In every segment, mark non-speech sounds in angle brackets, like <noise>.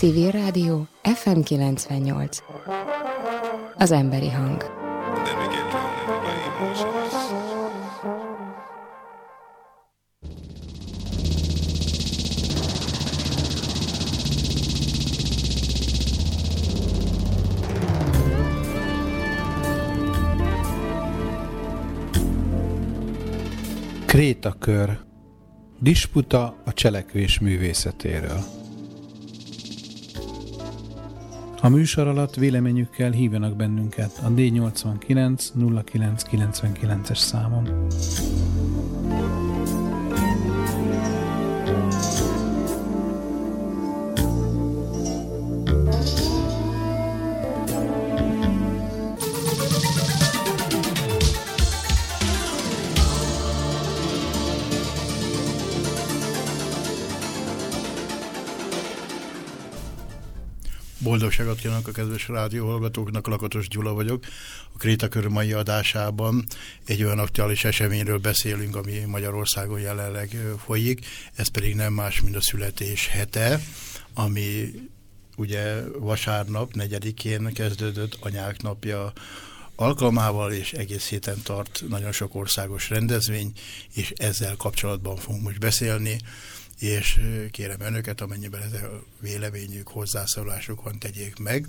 Civil Rádió FM 98. Az emberi hang. Krétakör Disputa a cselekvés művészetéről A műsor alatt véleményükkel hívjanak bennünket a D89 0999-es számon. Boldogságot kívánok a kedves rádióhallgatóknak, Lakatos Gyula vagyok. A Krétakör mai adásában egy olyan aktuális eseményről beszélünk, ami Magyarországon jelenleg folyik, ez pedig nem más, mint a születés hete, ami ugye vasárnap, negyedikén kezdődött anyák napja alkalmával, és egész héten tart nagyon sok országos rendezvény, és ezzel kapcsolatban fogunk most beszélni és kérem önöket, amennyiben ez a véleményük, hozzászólásuk van, tegyék meg.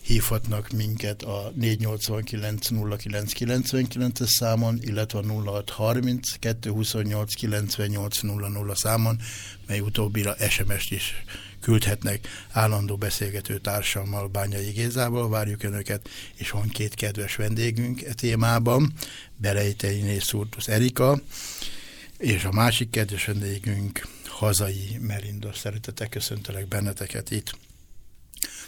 Hívhatnak minket a 489 0999 es számon, illetve a 0630 228 98 00 számon, mely utóbbira SMS-t is küldhetnek állandó beszélgető társammal, Bányai Gézával, várjuk Önöket, és van két kedves vendégünk e témában, Belejtei Nészúrtus Erika, és a másik kedves vendégünk hazai Merinda. Szeretettel köszöntelek benneteket itt.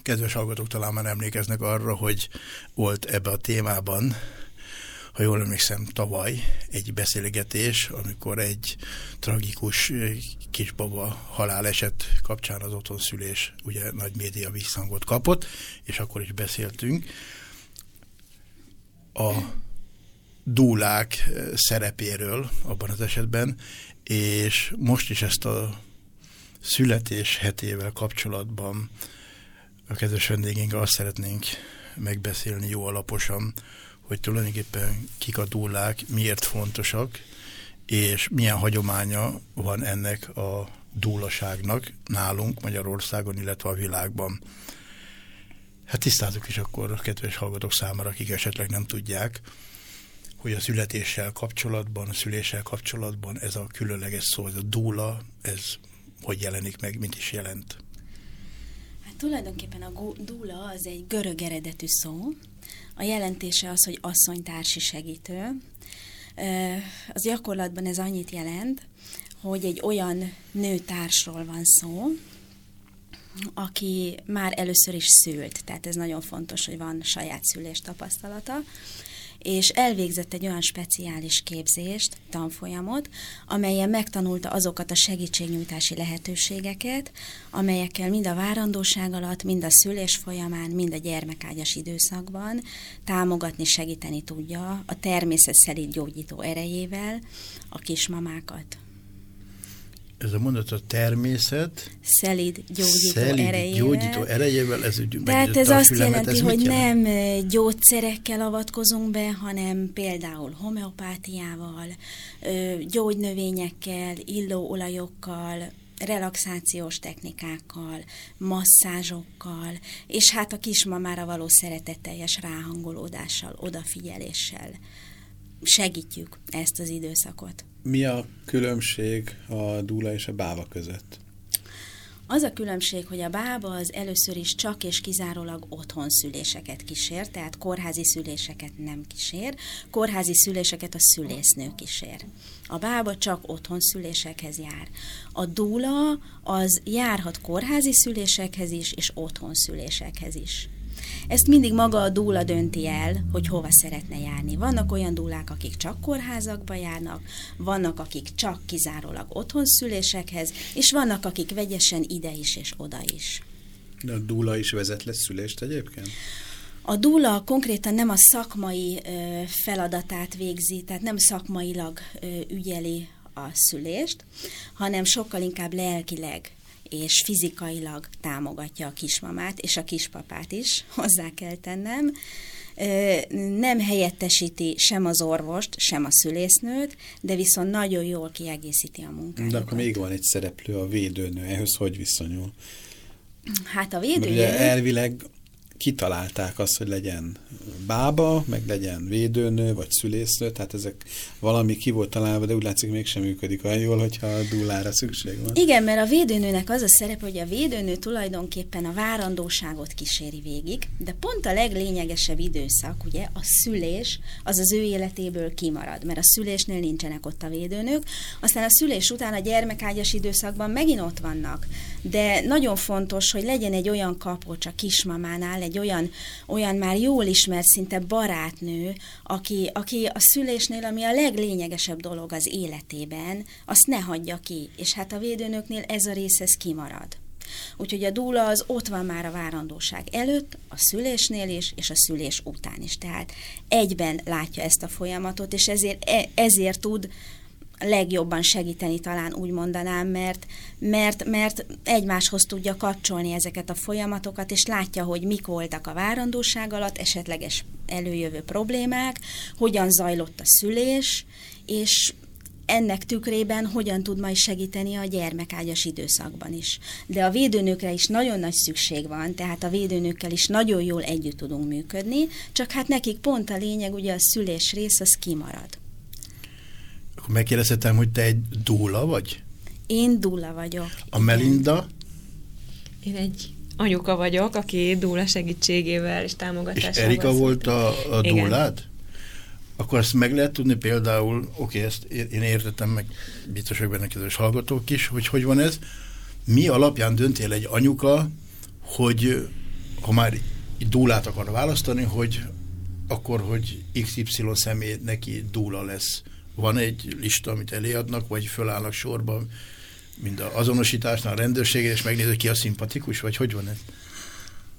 Kedves hallgatók talán már emlékeznek arra, hogy volt ebbe a témában, ha jól emlékszem, tavaly egy beszélgetés, amikor egy tragikus kisbaba haláleset kapcsán az otthonszülés ugye nagy média visszhangot kapott, és akkor is beszéltünk. A dúlák szerepéről abban az esetben, és most is ezt a születés hetével kapcsolatban a kedves vendégeink azt szeretnénk megbeszélni jó alaposan, hogy tulajdonképpen kik a dúlák, miért fontosak, és milyen hagyománya van ennek a dúlaságnak nálunk Magyarországon, illetve a világban. Hát tisztázunk is akkor a kedves hallgatók számára, akik esetleg nem tudják, hogy a születéssel kapcsolatban, a szüléssel kapcsolatban ez a különleges szó, ez a dúla, ez hogy jelenik meg, mint is jelent? Hát tulajdonképpen a dúla az egy görög eredetű szó. A jelentése az, hogy asszonytársi segítő. Az gyakorlatban ez annyit jelent, hogy egy olyan nőtársról van szó, aki már először is szült, tehát ez nagyon fontos, hogy van saját szülés tapasztalata, és elvégzett egy olyan speciális képzést, tanfolyamot, amelyen megtanulta azokat a segítségnyújtási lehetőségeket, amelyekkel mind a várandóság alatt, mind a szülés folyamán, mind a gyermekágyas időszakban támogatni, segíteni tudja a természet szelíd gyógyító erejével a kismamákat ez a mondat a természet szelíd gyógyító szelíd erejével. gyógyító erejével, ez úgy De hát ez azt fülemet, jelenti, ez hogy jelent? nem gyógyszerekkel avatkozunk be, hanem például homeopátiával, gyógynövényekkel, illóolajokkal, relaxációs technikákkal, masszázsokkal, és hát a kismamára való szeretetteljes ráhangolódással, odafigyeléssel segítjük ezt az időszakot. Mi a különbség a dúla és a bába között? Az a különbség, hogy a bába az először is csak és kizárólag otthon szüléseket kísér, tehát kórházi szüléseket nem kísér, kórházi szüléseket a szülésznő kísér. A bába csak otthon szülésekhez jár. A dúla az járhat kórházi szülésekhez is, és otthon szülésekhez is. Ezt mindig maga a dúla dönti el, hogy hova szeretne járni. Vannak olyan dúlák, akik csak kórházakba járnak, vannak, akik csak kizárólag otthon szülésekhez, és vannak, akik vegyesen ide is és oda is. De a dúla is vezet le szülést egyébként? A dúla konkrétan nem a szakmai ö, feladatát végzi, tehát nem szakmailag ö, ügyeli a szülést, hanem sokkal inkább lelkileg és fizikailag támogatja a kismamát, és a kispapát is, <laughs> hozzá kell tennem nem helyettesíti sem az orvost, sem a szülésznőt, de viszont nagyon jól kiegészíti a munkát. De akkor még van egy szereplő, a védőnő. Ehhez hogy viszonyul? Hát a védőnő... Ugye elvileg kitalálták azt, hogy legyen bába, meg legyen védőnő, vagy szülésznő, tehát ezek valami ki volt találva, de úgy látszik mégsem működik olyan jól, hogyha a dúlára szükség van. Igen, mert a védőnőnek az a szerep, hogy a védőnő tulajdonképpen a várandóságot kíséri végig, de pont a leglényegesebb időszak, ugye, a szülés, az az ő életéből kimarad, mert a szülésnél nincsenek ott a védőnők, aztán a szülés után a gyermekágyas időszakban megint ott vannak, de nagyon fontos, hogy legyen egy olyan kapocs a kismamánál, egy olyan, olyan már jól ismert szinte barátnő, aki, aki a szülésnél, ami a leglényegesebb dolog az életében, azt ne hagyja ki. És hát a védőnöknél ez a rész, ez kimarad. Úgyhogy a dúla az ott van már a várandóság előtt, a szülésnél is, és a szülés után is. Tehát egyben látja ezt a folyamatot, és ezért, e, ezért tud legjobban segíteni talán úgy mondanám, mert, mert, mert egymáshoz tudja kapcsolni ezeket a folyamatokat, és látja, hogy mik voltak a várandóság alatt, esetleges előjövő problémák, hogyan zajlott a szülés, és ennek tükrében hogyan tud majd segíteni a gyermekágyas időszakban is. De a védőnőkre is nagyon nagy szükség van, tehát a védőnőkkel is nagyon jól együtt tudunk működni, csak hát nekik pont a lényeg, ugye a szülés rész az kimarad. Akkor megkérdezhetem, hogy te egy dúla vagy? Én dúla vagyok. A. Melinda? Én egy anyuka vagyok, aki dúla segítségével és támogatásával. És Erika volt a, a dúlát? Akkor azt meg lehet tudni például, oké, ezt én értettem meg, biztos, hogy benne kedves hallgatók is, hogy hogy van ez. Mi alapján döntél egy anyuka, hogy ha már dúlát akar választani, hogy akkor, hogy XY személy neki dúla lesz van egy lista, amit eléadnak, vagy fölállnak sorba, mind az azonosításnál, a rendőrségén, és megnézik, ki a szimpatikus, vagy hogy van ez?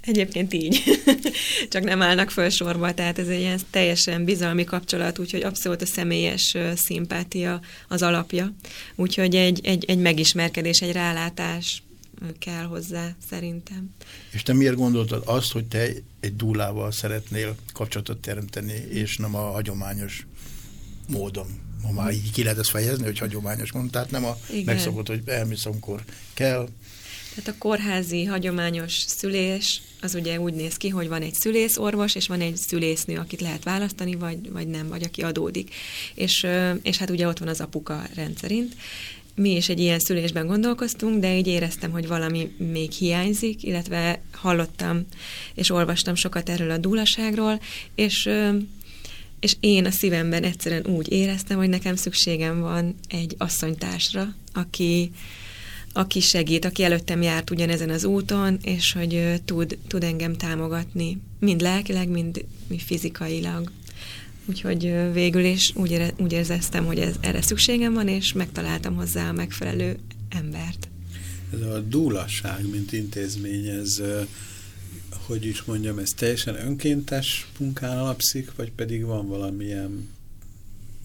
Egyébként így. <laughs> Csak nem állnak föl sorba, tehát ez egy ilyen teljesen bizalmi kapcsolat, úgyhogy abszolút a személyes szimpátia az alapja. Úgyhogy egy, egy, egy megismerkedés, egy rálátás kell hozzá, szerintem. És te miért gondoltad azt, hogy te egy dúlával szeretnél kapcsolatot teremteni, és nem a hagyományos módon? Ma már így ki lehet ezt fejezni, hogy hagyományos mond, tehát nem a Igen. megszokott, hogy elmész, amikor kell. Tehát a kórházi hagyományos szülés az ugye úgy néz ki, hogy van egy szülészorvos, és van egy szülésznő, akit lehet választani, vagy, vagy nem, vagy aki adódik. És, és hát ugye ott van az apuka rendszerint. Mi is egy ilyen szülésben gondolkoztunk, de így éreztem, hogy valami még hiányzik, illetve hallottam és olvastam sokat erről a dúlaságról, és és én a szívemben egyszerűen úgy éreztem, hogy nekem szükségem van egy asszonytársra, aki, aki segít, aki előttem járt ugyanezen az úton, és hogy tud, tud engem támogatni, mind lelkileg, mind, fizikailag. Úgyhogy végül is úgy, ére, úgy érzeztem, hogy ez, erre szükségem van, és megtaláltam hozzá a megfelelő embert. Ez a dúlasság, mint intézmény, ez hogy is mondjam, ez teljesen önkéntes munkán alapszik, vagy pedig van valamilyen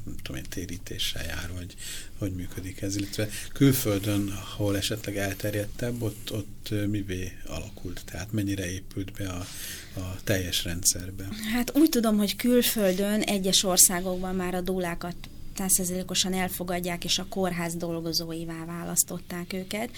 nem tudom én, térítéssel jár, vagy hogy működik ez, illetve külföldön, ahol esetleg elterjedtebb, ott, ott mivé alakult, tehát mennyire épült be a, a teljes rendszerbe? Hát úgy tudom, hogy külföldön egyes országokban már a dólákat százszerzelékosan elfogadják, és a kórház dolgozóivá választották őket.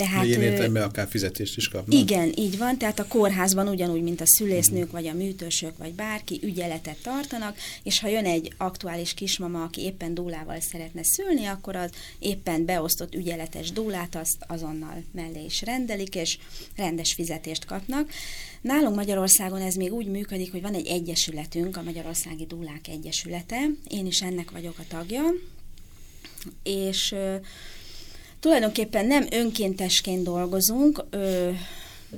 Tehát, ilyen értelemben akár fizetést is kapnak? Igen, így van, tehát a kórházban ugyanúgy, mint a szülésznők, vagy a műtősök, vagy bárki ügyeletet tartanak, és ha jön egy aktuális kismama, aki éppen dúlával szeretne szülni, akkor az éppen beosztott ügyeletes dúlát azt azonnal mellé is rendelik, és rendes fizetést kapnak. Nálunk Magyarországon ez még úgy működik, hogy van egy egyesületünk, a Magyarországi Dúlák Egyesülete, én is ennek vagyok a tagja, és tulajdonképpen nem önkéntesként dolgozunk, ö,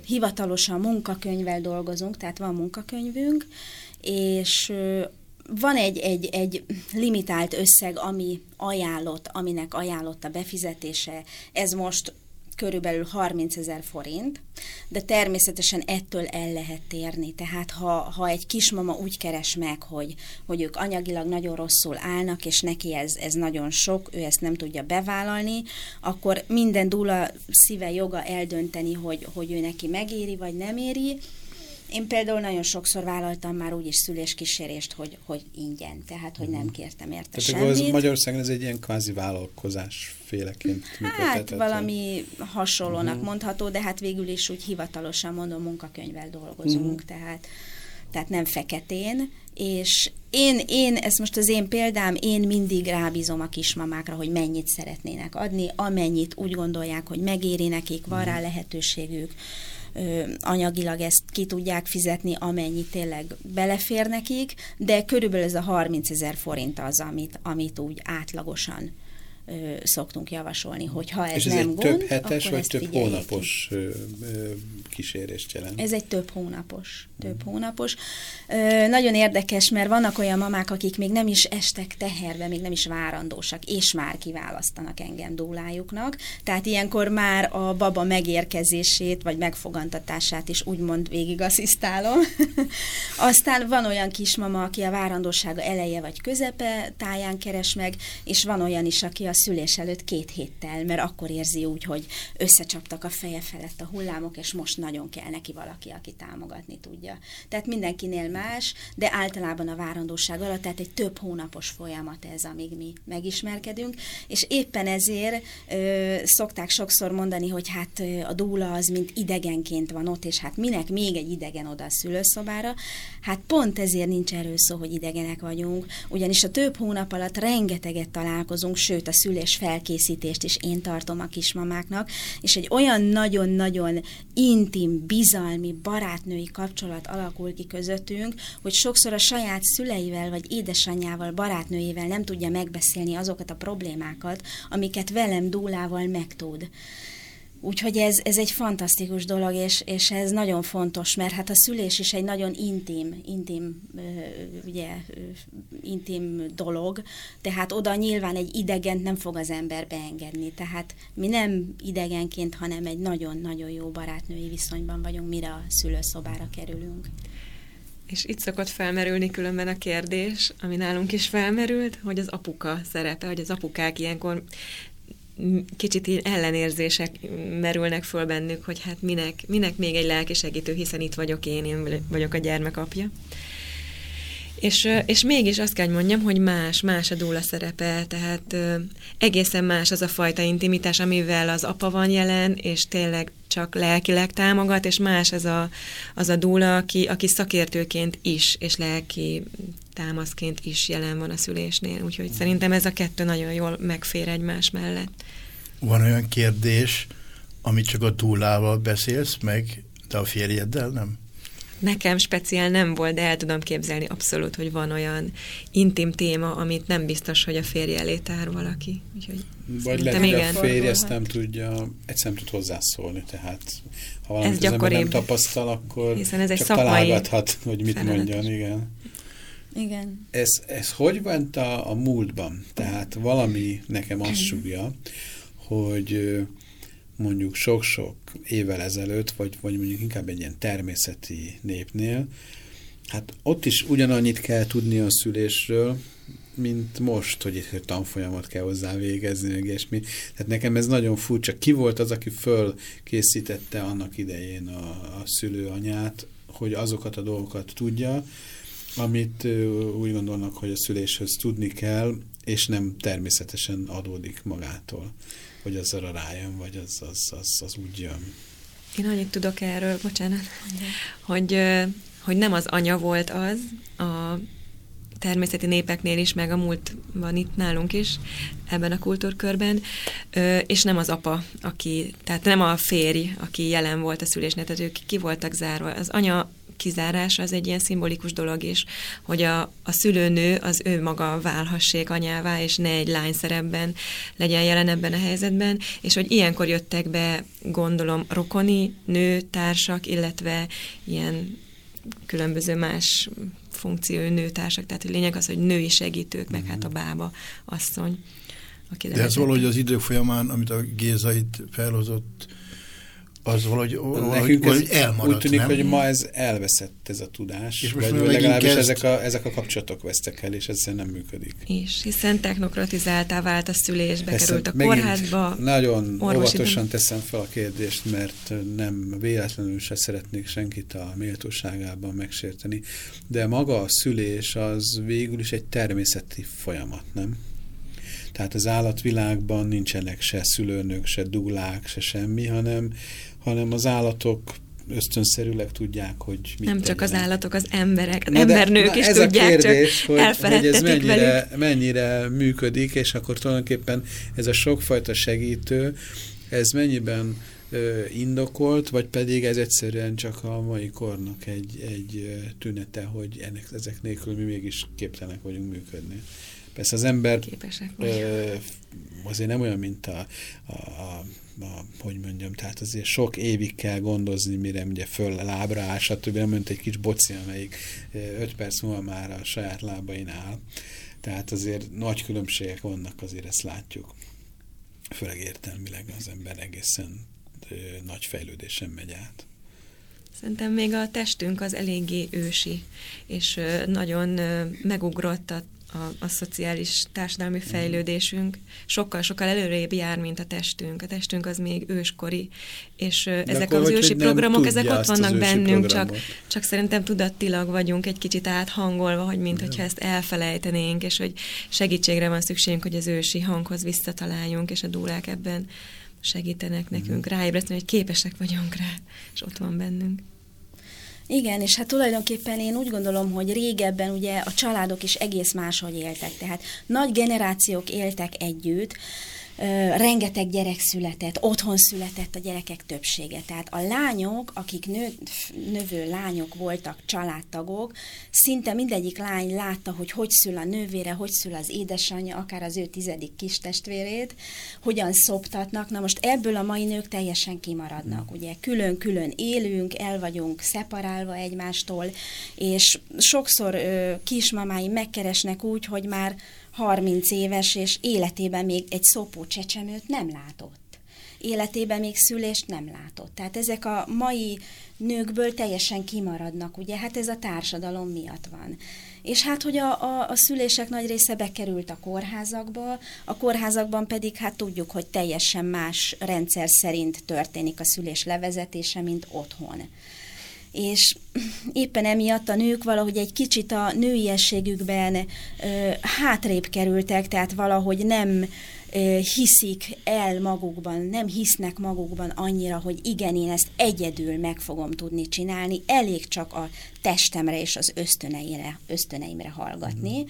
hivatalosan munkakönyvvel dolgozunk, tehát van munkakönyvünk, és ö, van egy, egy, egy limitált összeg, ami ajánlott, aminek ajánlott a befizetése. Ez most körülbelül 30 ezer forint, de természetesen ettől el lehet térni. Tehát ha, ha egy kismama úgy keres meg, hogy, hogy ők anyagilag nagyon rosszul állnak, és neki ez, ez nagyon sok, ő ezt nem tudja bevállalni, akkor minden dúla szíve joga eldönteni, hogy, hogy ő neki megéri, vagy nem éri, én például nagyon sokszor vállaltam már úgyis szüléskísérést, hogy, hogy ingyen, tehát hogy nem mhm. kértem érte tehát semmit. Tehát Magyarországon ez egy ilyen kvázi vállalkozás féleként Hát valami hasonlónak uh-huh. mondható, de hát végül is úgy hivatalosan mondom, munkakönyvvel dolgozunk, uh-huh. tehát tehát nem feketén, és én, én, ez most az én példám, én mindig rábízom a kismamákra, hogy mennyit szeretnének adni, amennyit úgy gondolják, hogy megéri nekik, van rá lehetőségük, anyagilag ezt ki tudják fizetni, amennyi tényleg belefér nekik, de körülbelül ez a 30 ezer forint az, amit, amit úgy átlagosan szoktunk javasolni, hogy ha ez, És ez nem egy gond, több hetes vagy több hónapos kísérést jelent? Ez egy több hónapos. Több mm. hónapos. Ö, nagyon érdekes, mert vannak olyan mamák, akik még nem is estek teherbe, még nem is várandósak, és már kiválasztanak engem dólájuknak. Tehát ilyenkor már a baba megérkezését, vagy megfogantatását is úgymond végig asszisztálom. <laughs> Aztán van olyan kismama, aki a várandósága eleje vagy közepe táján keres meg, és van olyan is, aki a szülés előtt két héttel, mert akkor érzi úgy, hogy összecsaptak a feje felett a hullámok, és most nagyon kell neki valaki, aki támogatni tudja. Tehát mindenkinél más, de általában a várandóság alatt, tehát egy több hónapos folyamat ez, amíg mi megismerkedünk, és éppen ezért ö, szokták sokszor mondani, hogy hát a dúla az mint idegenként van ott, és hát minek még egy idegen oda a szülőszobára, hát pont ezért nincs erről szó, hogy idegenek vagyunk, ugyanis a több hónap alatt rengeteget találkozunk, sőt a szülés felkészítést is én tartom a kismamáknak, és egy olyan nagyon-nagyon intim, bizalmi, barátnői kapcsolat alakul ki közöttünk, hogy sokszor a saját szüleivel vagy édesanyjával, barátnőjével nem tudja megbeszélni azokat a problémákat, amiket velem dúlával megtud. Úgyhogy ez, ez egy fantasztikus dolog, és, és ez nagyon fontos, mert hát a szülés is egy nagyon intim, intim, ugye, intim dolog, tehát oda nyilván egy idegent nem fog az ember beengedni, tehát mi nem idegenként, hanem egy nagyon-nagyon jó barátnői viszonyban vagyunk, mire a szülőszobára kerülünk. És itt szokott felmerülni különben a kérdés, ami nálunk is felmerült, hogy az apuka szerepe, hogy az apukák ilyenkor kicsit így ellenérzések merülnek föl bennük, hogy hát minek, minek még egy lelki hiszen itt vagyok én, én vagyok a gyermek apja. És, és mégis azt kell, mondjam, hogy más, más a dúla szerepe, tehát egészen más az a fajta intimitás, amivel az apa van jelen, és tényleg csak lelkileg támogat, és más az a, az a dúla, aki, aki szakértőként is, és lelki támaszként is jelen van a szülésnél. Úgyhogy szerintem ez a kettő nagyon jól megfér egymás mellett. Van olyan kérdés, amit csak a dúlával beszélsz meg, de a férjeddel nem? Nekem speciál nem volt, de el tudom képzelni abszolút, hogy van olyan intim téma, amit nem biztos, hogy a férje elé tár valaki. Úgyhogy Vagy lehet, hogy a férje ezt nem tudja, egyszerűen tud hozzászólni, tehát ha valami nem tapasztal, akkor Hiszen ez egy csak találgathat, hogy mit feladat. mondjon, igen. Igen. Ez, ez hogy volt a, a múltban? Tehát valami nekem azt sugja, hogy mondjuk sok-sok évvel ezelőtt, vagy, vagy mondjuk inkább egy ilyen természeti népnél, hát ott is ugyanannyit kell tudni a szülésről, mint most, hogy egy tanfolyamot kell hozzá végezni, meg ilyesmi. Tehát nekem ez nagyon furcsa. Ki volt az, aki fölkészítette annak idején a, a szülőanyát, hogy azokat a dolgokat tudja, amit úgy gondolnak, hogy a szüléshez tudni kell, és nem természetesen adódik magától, hogy az arra rájön, vagy az, az, az, az úgy jön. Én annyit tudok erről, bocsánat, hogy, hogy nem az anya volt az a természeti népeknél is, meg a múlt van itt nálunk is, ebben a kultúrkörben, és nem az apa, aki, tehát nem a férj, aki jelen volt a szülésnél, tehát ők ki voltak zárva. Az anya kizárása az egy ilyen szimbolikus dolog is, hogy a, a szülőnő az ő maga válhassék anyává, és ne egy lány szerepben legyen jelen ebben a helyzetben, és hogy ilyenkor jöttek be, gondolom, rokoni nőtársak, illetve ilyen különböző más funkciói nőtársak, tehát a lényeg az, hogy női segítők, meg hát a mhm. bába asszony aki De ez valahogy az idő folyamán, amit a Géza itt felhozott, az valahogy, valahogy, valahogy elmaradt, Úgy tűnik, nem? hogy ma ez elveszett ez a tudás, És most vagy legalábbis kezd... ezek, a, ezek a kapcsolatok vesztek el, és ezzel nem működik. És hiszen technokratizáltá vált a szülés, bekerült a kórházba. Nagyon óvatosan teszem fel a kérdést, mert nem véletlenül se szeretnék senkit a méltóságában megsérteni, de maga a szülés az végül is egy természeti folyamat, nem? Tehát az állatvilágban nincsenek se szülőnök, se duglák, se semmi, hanem, hanem az állatok ösztönszerűleg tudják, hogy mit Nem csak az tegyenek. állatok, az emberek, az Na de- embernők na is ez tudják, a kérdés, csak hogy, hogy ez mennyire, velük. mennyire működik, és akkor tulajdonképpen ez a sokfajta segítő, ez mennyiben ö, indokolt, vagy pedig ez egyszerűen csak a mai kornak egy, egy tünete, hogy ennek, ezek nélkül mi mégis képtelenek vagyunk működni. Persze az ember Képesek ö, azért nem olyan, mint a, a, a, a, hogy mondjam, tehát azért sok évig kell gondozni, mire ugye föl lábra áll, stb. Nem mint egy kis boci, amelyik öt perc múlva már a saját lábain áll. Tehát azért nagy különbségek vannak, azért ezt látjuk. Főleg értelmileg az ember egészen ö, nagy fejlődésen megy át. Szerintem még a testünk az eléggé ősi, és nagyon megugrott a, a, a szociális társadalmi fejlődésünk. Sokkal-sokkal előrébb jár, mint a testünk. A testünk az még őskori, és ö, ezek akkor az ősi programok, ezek ott vannak bennünk, csak, programot? csak szerintem tudattilag vagyunk egy kicsit áthangolva, hogy mint hogyha ezt elfelejtenénk, és hogy segítségre van szükségünk, hogy az ősi hanghoz visszataláljunk, és a dúrák ebben segítenek nekünk Mhm. ráébreszteni, hogy képesek vagyunk rá, és ott van bennünk. Igen, és hát tulajdonképpen én úgy gondolom, hogy régebben ugye a családok is egész máshogy éltek, tehát nagy generációk éltek együtt, rengeteg gyerek született, otthon született a gyerekek többsége. Tehát a lányok, akik nő, növő lányok voltak, családtagok, szinte mindegyik lány látta, hogy hogy szül a nővére, hogy szül az édesanyja, akár az ő tizedik kis testvérét, hogyan szoptatnak. Na most ebből a mai nők teljesen kimaradnak. Ugye külön-külön élünk, el vagyunk szeparálva egymástól, és sokszor ö, kismamáim megkeresnek úgy, hogy már 30 éves, és életében még egy szopó csecsemőt nem látott. Életében még szülést nem látott. Tehát ezek a mai nőkből teljesen kimaradnak, ugye, hát ez a társadalom miatt van. És hát, hogy a, a, a szülések nagy része bekerült a kórházakba, a kórházakban pedig hát tudjuk, hogy teljesen más rendszer szerint történik a szülés levezetése, mint otthon és éppen emiatt a nők valahogy egy kicsit a nőiességükben ö, hátrébb kerültek, tehát valahogy nem ö, hiszik el magukban, nem hisznek magukban annyira, hogy igen, én ezt egyedül meg fogom tudni csinálni, elég csak a testemre és az ösztöneimre, ösztöneimre hallgatni,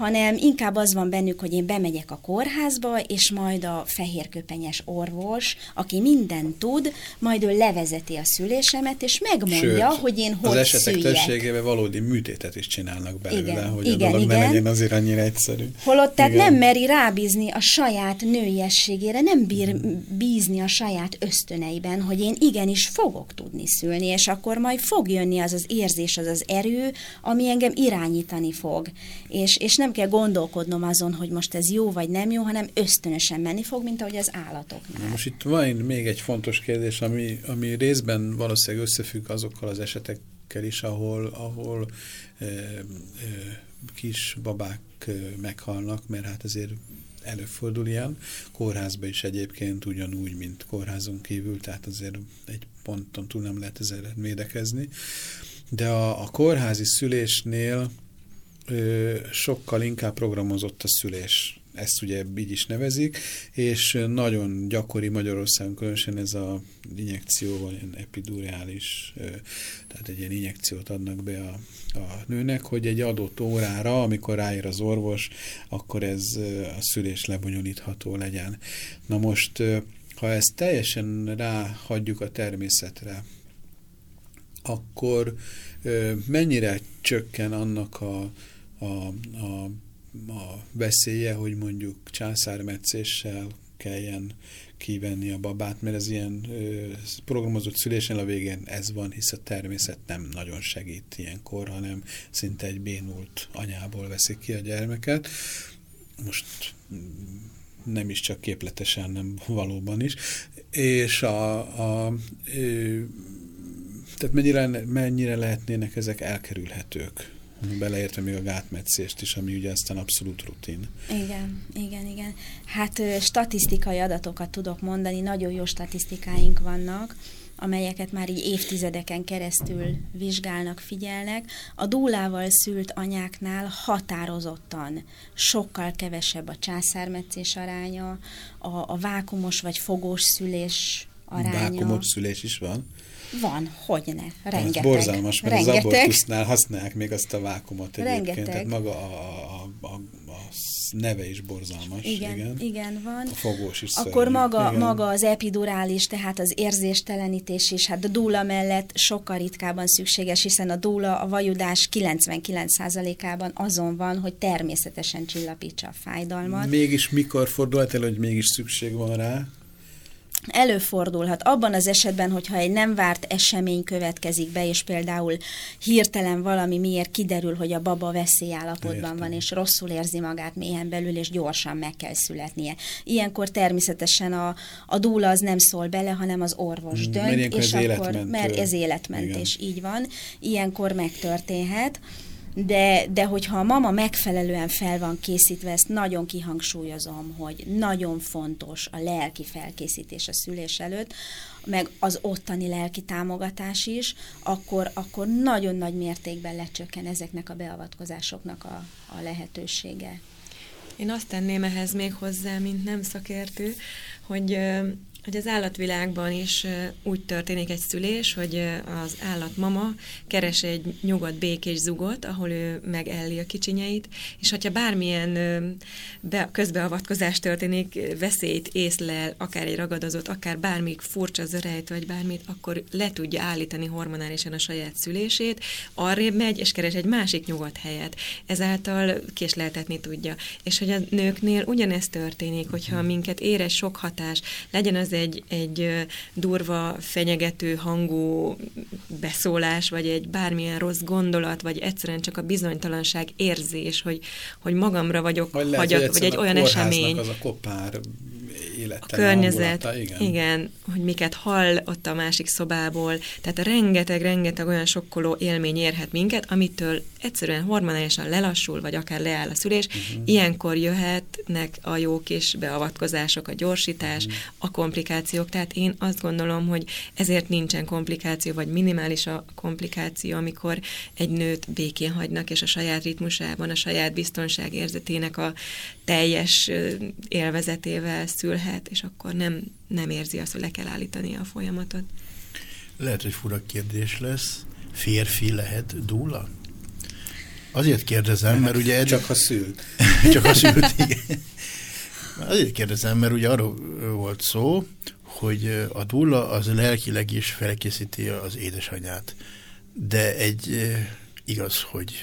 hanem inkább az van bennük, hogy én bemegyek a kórházba, és majd a fehérköpenyes orvos, aki mindent tud, majd ő levezeti a szülésemet, és megmondja, hogy én hogy az esetek szüljek. többségében valódi műtétet is csinálnak belőle, Igen, hogy a igen, dolog ne igen. legyen azért annyira egyszerű. Holott tehát Igen. nem meri rábízni a saját nőiességére, nem bír bízni a saját ösztöneiben, hogy én igenis fogok tudni szülni, és akkor majd fog jönni az az érzés, az az erő, ami engem irányítani fog. És, és nem kell gondolkodnom azon, hogy most ez jó vagy nem jó, hanem ösztönösen menni fog, mint ahogy az állatoknál. Most itt van még egy fontos kérdés, ami, ami részben valószínűleg összefügg azokkal az esetekkel is, ahol, ahol e, e, kis babák meghalnak, mert hát azért előfordul ilyen. Kórházba is egyébként ugyanúgy, mint kórházon kívül, tehát azért egy ponton túl nem lehet ezzel védekezni. De a, a kórházi szülésnél sokkal inkább programozott a szülés. Ezt ugye így is nevezik, és nagyon gyakori Magyarországon különösen ez a injekció, vagy ilyen epiduriális, ö, tehát egy ilyen injekciót adnak be a, a nőnek, hogy egy adott órára, amikor ráér az orvos, akkor ez a szülés lebonyolítható legyen. Na most, ha ezt teljesen ráhagyjuk a természetre, akkor mennyire csökken annak a, a, a, a veszélye, hogy mondjuk császármetszéssel kelljen kivenni a babát, mert ez ilyen ö, programozott szülésen a végén ez van, hisz a természet nem nagyon segít ilyenkor, hanem szinte egy bénult anyából veszik ki a gyermeket. Most nem is csak képletesen, nem valóban is. És a, a tehát mennyire, mennyire lehetnének ezek elkerülhetők? Beleértve még a gátmetszést is, ami ugye aztán abszolút rutin. Igen, igen, igen. Hát statisztikai adatokat tudok mondani, nagyon jó statisztikáink vannak, amelyeket már így évtizedeken keresztül vizsgálnak, figyelnek. A dúlával szült anyáknál határozottan sokkal kevesebb a császármetszés aránya, a, a vákumos vagy fogós szülés aránya. Vákumos szülés is van? Van, hogy ne. Rengeteg. Ez borzalmas, mert rengeteg. az abortusznál használják még azt a vákumot egyébként. Rengeteg. Tehát maga a, a, a, a neve is borzalmas. Igen, igen, igen van. A fogós is Akkor szörnyű. maga, igen. maga az epidurális, tehát az érzéstelenítés is, hát a dúla mellett sokkal ritkábban szükséges, hiszen a dúla a vajudás 99%-ában azon van, hogy természetesen csillapítsa a fájdalmat. Mégis mikor fordulhat el, hogy mégis szükség van rá? Előfordulhat abban az esetben, hogyha egy nem várt esemény következik be, és például hirtelen valami miért kiderül, hogy a baba veszélyállapotban Értem. van, és rosszul érzi magát mélyen belül, és gyorsan meg kell születnie. Ilyenkor természetesen a, a dúla az nem szól bele, hanem az orvos hmm, dönt, mert és akkor, életmentő. mert ez életmentés, Igen. így van. Ilyenkor megtörténhet de, de hogyha a mama megfelelően fel van készítve, ezt nagyon kihangsúlyozom, hogy nagyon fontos a lelki felkészítés a szülés előtt, meg az ottani lelki támogatás is, akkor, akkor nagyon nagy mértékben lecsökken ezeknek a beavatkozásoknak a, a lehetősége. Én azt tenném ehhez még hozzá, mint nem szakértő, hogy hogy az állatvilágban is úgy történik egy szülés, hogy az állatmama keres egy nyugodt, békés zugot, ahol ő megelli a kicsinyeit, és hogyha bármilyen be, közbeavatkozás történik, veszélyt észlel, akár egy ragadozott, akár bármi furcsa zörejt, vagy bármit, akkor le tudja állítani hormonálisan a saját szülését, arrébb megy, és keres egy másik nyugodt helyet. Ezáltal késleltetni tudja. És hogy a nőknél ugyanezt történik, hogyha minket ér sok hatás, legyen az egy, egy durva, fenyegető hangú beszólás, vagy egy bármilyen rossz gondolat, vagy egyszerűen csak a bizonytalanság érzés, hogy, hogy magamra vagyok vagy hagyat, vagy egy olyan esemény. az a kopár a környezet, igen. igen, hogy miket hall ott a másik szobából, tehát rengeteg-rengeteg olyan sokkoló élmény érhet minket, amitől egyszerűen hormonálisan lelassul, vagy akár leáll a szülés, uh-huh. ilyenkor jöhetnek a jó kis beavatkozások, a gyorsítás, uh-huh. a komplikációk, tehát én azt gondolom, hogy ezért nincsen komplikáció, vagy minimális a komplikáció, amikor egy nőt békén hagynak, és a saját ritmusában, a saját biztonság érzetének a teljes élvezetével szülhet, és akkor nem, nem érzi azt, hogy le kell állítani a folyamatot. Lehet, hogy fura kérdés lesz. Férfi lehet dúla? Azért kérdezem, mert ugye... Eddig... Csak ha szült. <laughs> Csak ha szült, igen. Azért kérdezem, mert ugye arról volt szó, hogy a dúla az lelkileg is felkészíti az édesanyát. De egy, igaz, hogy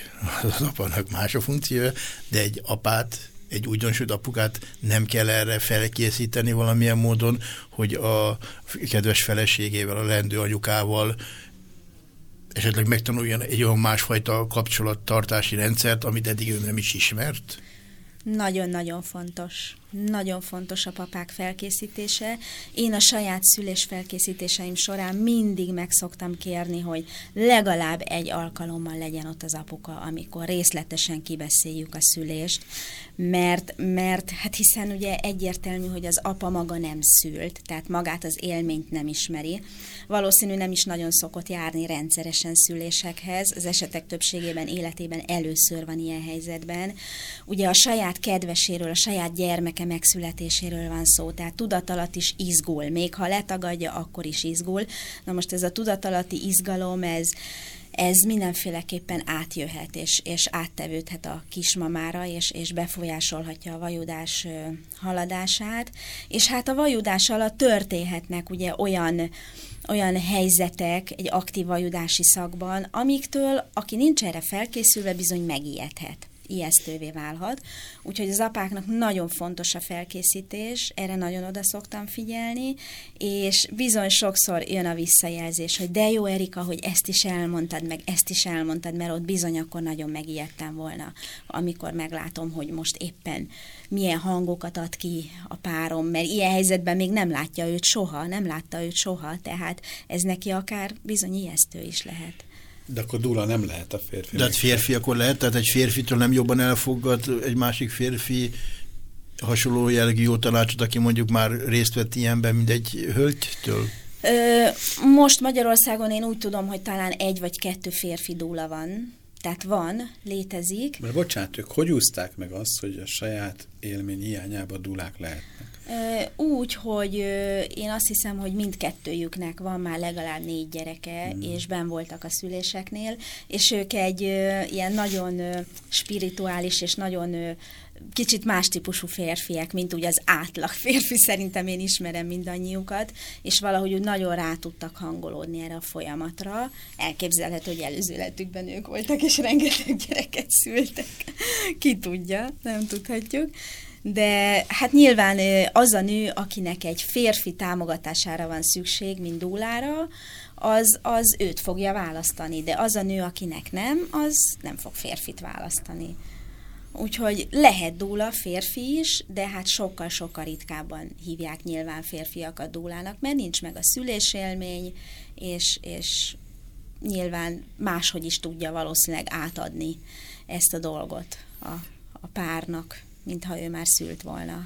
az apának más a funkciója, de egy apát egy újdonsült apukát nem kell erre felkészíteni valamilyen módon, hogy a kedves feleségével, a lendő anyukával esetleg megtanuljon egy olyan másfajta kapcsolattartási rendszert, amit eddig ő nem is ismert? Nagyon-nagyon fontos. Nagyon fontos a papák felkészítése. Én a saját szülés felkészítéseim során mindig meg szoktam kérni, hogy legalább egy alkalommal legyen ott az apuka, amikor részletesen kibeszéljük a szülést, mert, mert hát hiszen ugye egyértelmű, hogy az apa maga nem szült, tehát magát az élményt nem ismeri. Valószínű nem is nagyon szokott járni rendszeresen szülésekhez, az esetek többségében életében először van ilyen helyzetben. Ugye a saját kedveséről, a saját gyermeke megszületéséről van szó, tehát tudatalat is izgul, még ha letagadja, akkor is izgul. Na most ez a tudatalatti izgalom, ez ez mindenféleképpen átjöhet, és, és áttevődhet a kismamára, és, és befolyásolhatja a vajudás haladását. És hát a vajudás alatt történhetnek ugye olyan olyan helyzetek egy aktív vajudási szakban, amiktől, aki nincs erre felkészülve, bizony megijedhet ijesztővé válhat. Úgyhogy az apáknak nagyon fontos a felkészítés, erre nagyon oda szoktam figyelni, és bizony sokszor jön a visszajelzés, hogy de jó Erika, hogy ezt is elmondtad, meg ezt is elmondtad, mert ott bizony akkor nagyon megijedtem volna, amikor meglátom, hogy most éppen milyen hangokat ad ki a párom, mert ilyen helyzetben még nem látja őt soha, nem látta őt soha, tehát ez neki akár bizony ijesztő is lehet. De akkor dula nem lehet a férfi. De hát férfi akkor lehet, tehát egy férfitől nem jobban elfogad egy másik férfi hasonló jellegű jó tanácsot, aki mondjuk már részt vett ilyenben, mint egy hölgytől? Most Magyarországon én úgy tudom, hogy talán egy vagy kettő férfi dúla van, tehát van, létezik. Mert bocsánat, ők hogy úzták meg azt, hogy a saját élmény hiányába dulák lehetnek? Úgy, hogy én azt hiszem, hogy mindkettőjüknek van már legalább négy gyereke, mm. és ben voltak a szüléseknél, és ők egy ilyen nagyon spirituális és nagyon kicsit más típusú férfiak, mint úgy az átlag férfi, <laughs> szerintem én ismerem mindannyiukat, és valahogy úgy nagyon rá tudtak hangolódni erre a folyamatra. Elképzelhető, hogy előző életükben ők voltak, és rengeteg gyereket szültek. <laughs> Ki tudja, nem tudhatjuk de hát nyilván az a nő, akinek egy férfi támogatására van szükség, mint dúlára, az, az őt fogja választani, de az a nő, akinek nem, az nem fog férfit választani. Úgyhogy lehet dúla férfi is, de hát sokkal-sokkal ritkábban hívják nyilván férfiakat dúlának, mert nincs meg a szülésélmény, és, és nyilván máshogy is tudja valószínűleg átadni ezt a dolgot a, a párnak mintha ő már szült volna.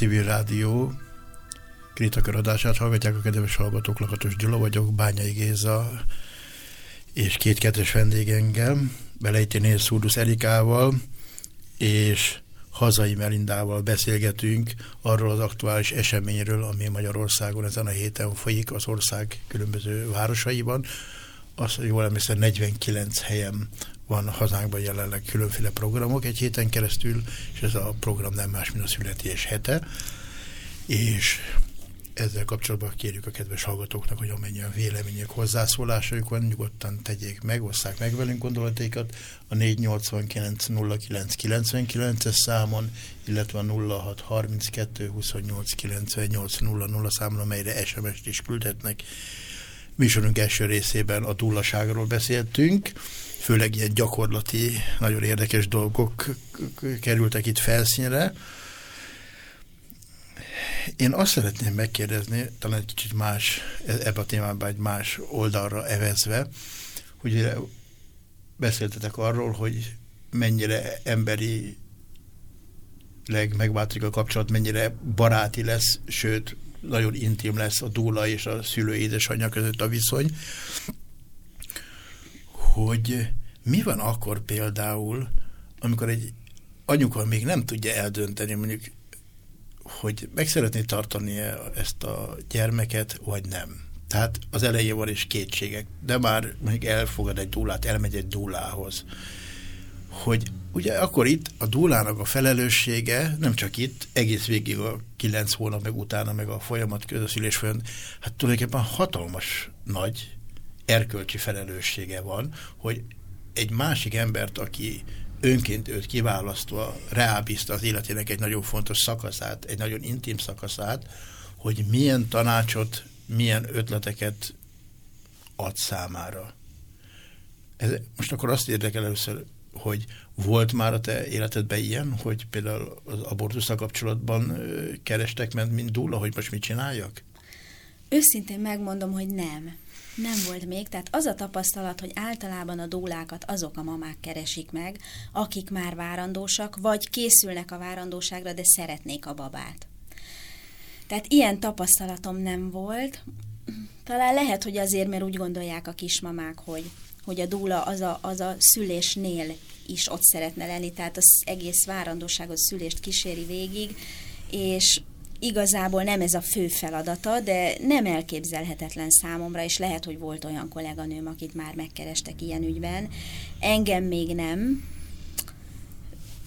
civil rádió Krétakör adását hallgatják a kedves hallgatók, Lakatos Gyula vagyok, Bányai Géza és két kedves vendégengel, Belejténél Szúdusz Erikával és Hazai Melindával beszélgetünk arról az aktuális eseményről, ami Magyarországon ezen a héten folyik az ország különböző városaiban. Azt, hogy jól emlékszem, 49 helyen van hazánkban jelenleg különféle programok egy héten keresztül, és ez a program nem más, mint a születés hete, és ezzel kapcsolatban kérjük a kedves hallgatóknak, hogy amennyien vélemények, hozzászólásaik van, nyugodtan tegyék meg, osszák meg velünk gondolataikat a 489 09 99 számon, illetve a 06 32 28 98 00 számon, amelyre SMS-t is küldhetnek. Műsorunk első részében a túllaságról beszéltünk, főleg ilyen gyakorlati, nagyon érdekes dolgok kerültek itt felszínre, én azt szeretném megkérdezni, talán egy kicsit más, e- ebbe a témában egy más oldalra evezve, hogy beszéltetek arról, hogy mennyire emberi megváltozik a kapcsolat, mennyire baráti lesz, sőt, nagyon intim lesz a dúla és a szülő édesanyja között a viszony, hogy mi van akkor például, amikor egy anyuka még nem tudja eldönteni, mondjuk hogy meg szeretné tartani -e ezt a gyermeket, vagy nem. Tehát az elején van is kétségek, de már még elfogad egy dúlát, elmegy egy dúlához. Hogy ugye akkor itt a dúlának a felelőssége, nem csak itt, egész végig a kilenc hónap, meg utána, meg a folyamat közösszülés folyam, hát tulajdonképpen hatalmas nagy erkölcsi felelőssége van, hogy egy másik embert, aki önként őt kiválasztva rábízta az életének egy nagyon fontos szakaszát, egy nagyon intim szakaszát, hogy milyen tanácsot, milyen ötleteket ad számára. Ez, most akkor azt érdekel először, hogy volt már a te életedben ilyen, hogy például az abortusszal kapcsolatban kerestek ment, mint dúla, hogy most mit csináljak? Őszintén megmondom, hogy nem. Nem volt még, tehát az a tapasztalat, hogy általában a dólákat azok a mamák keresik meg, akik már várandósak, vagy készülnek a várandóságra, de szeretnék a babát. Tehát ilyen tapasztalatom nem volt. Talán lehet, hogy azért, mert úgy gondolják a kismamák, hogy, hogy a dúla az a, az a szülésnél is ott szeretne lenni, tehát az egész várandóságot, szülést kíséri végig, és igazából nem ez a fő feladata, de nem elképzelhetetlen számomra, és lehet, hogy volt olyan kolléganőm, akit már megkerestek ilyen ügyben. Engem még nem.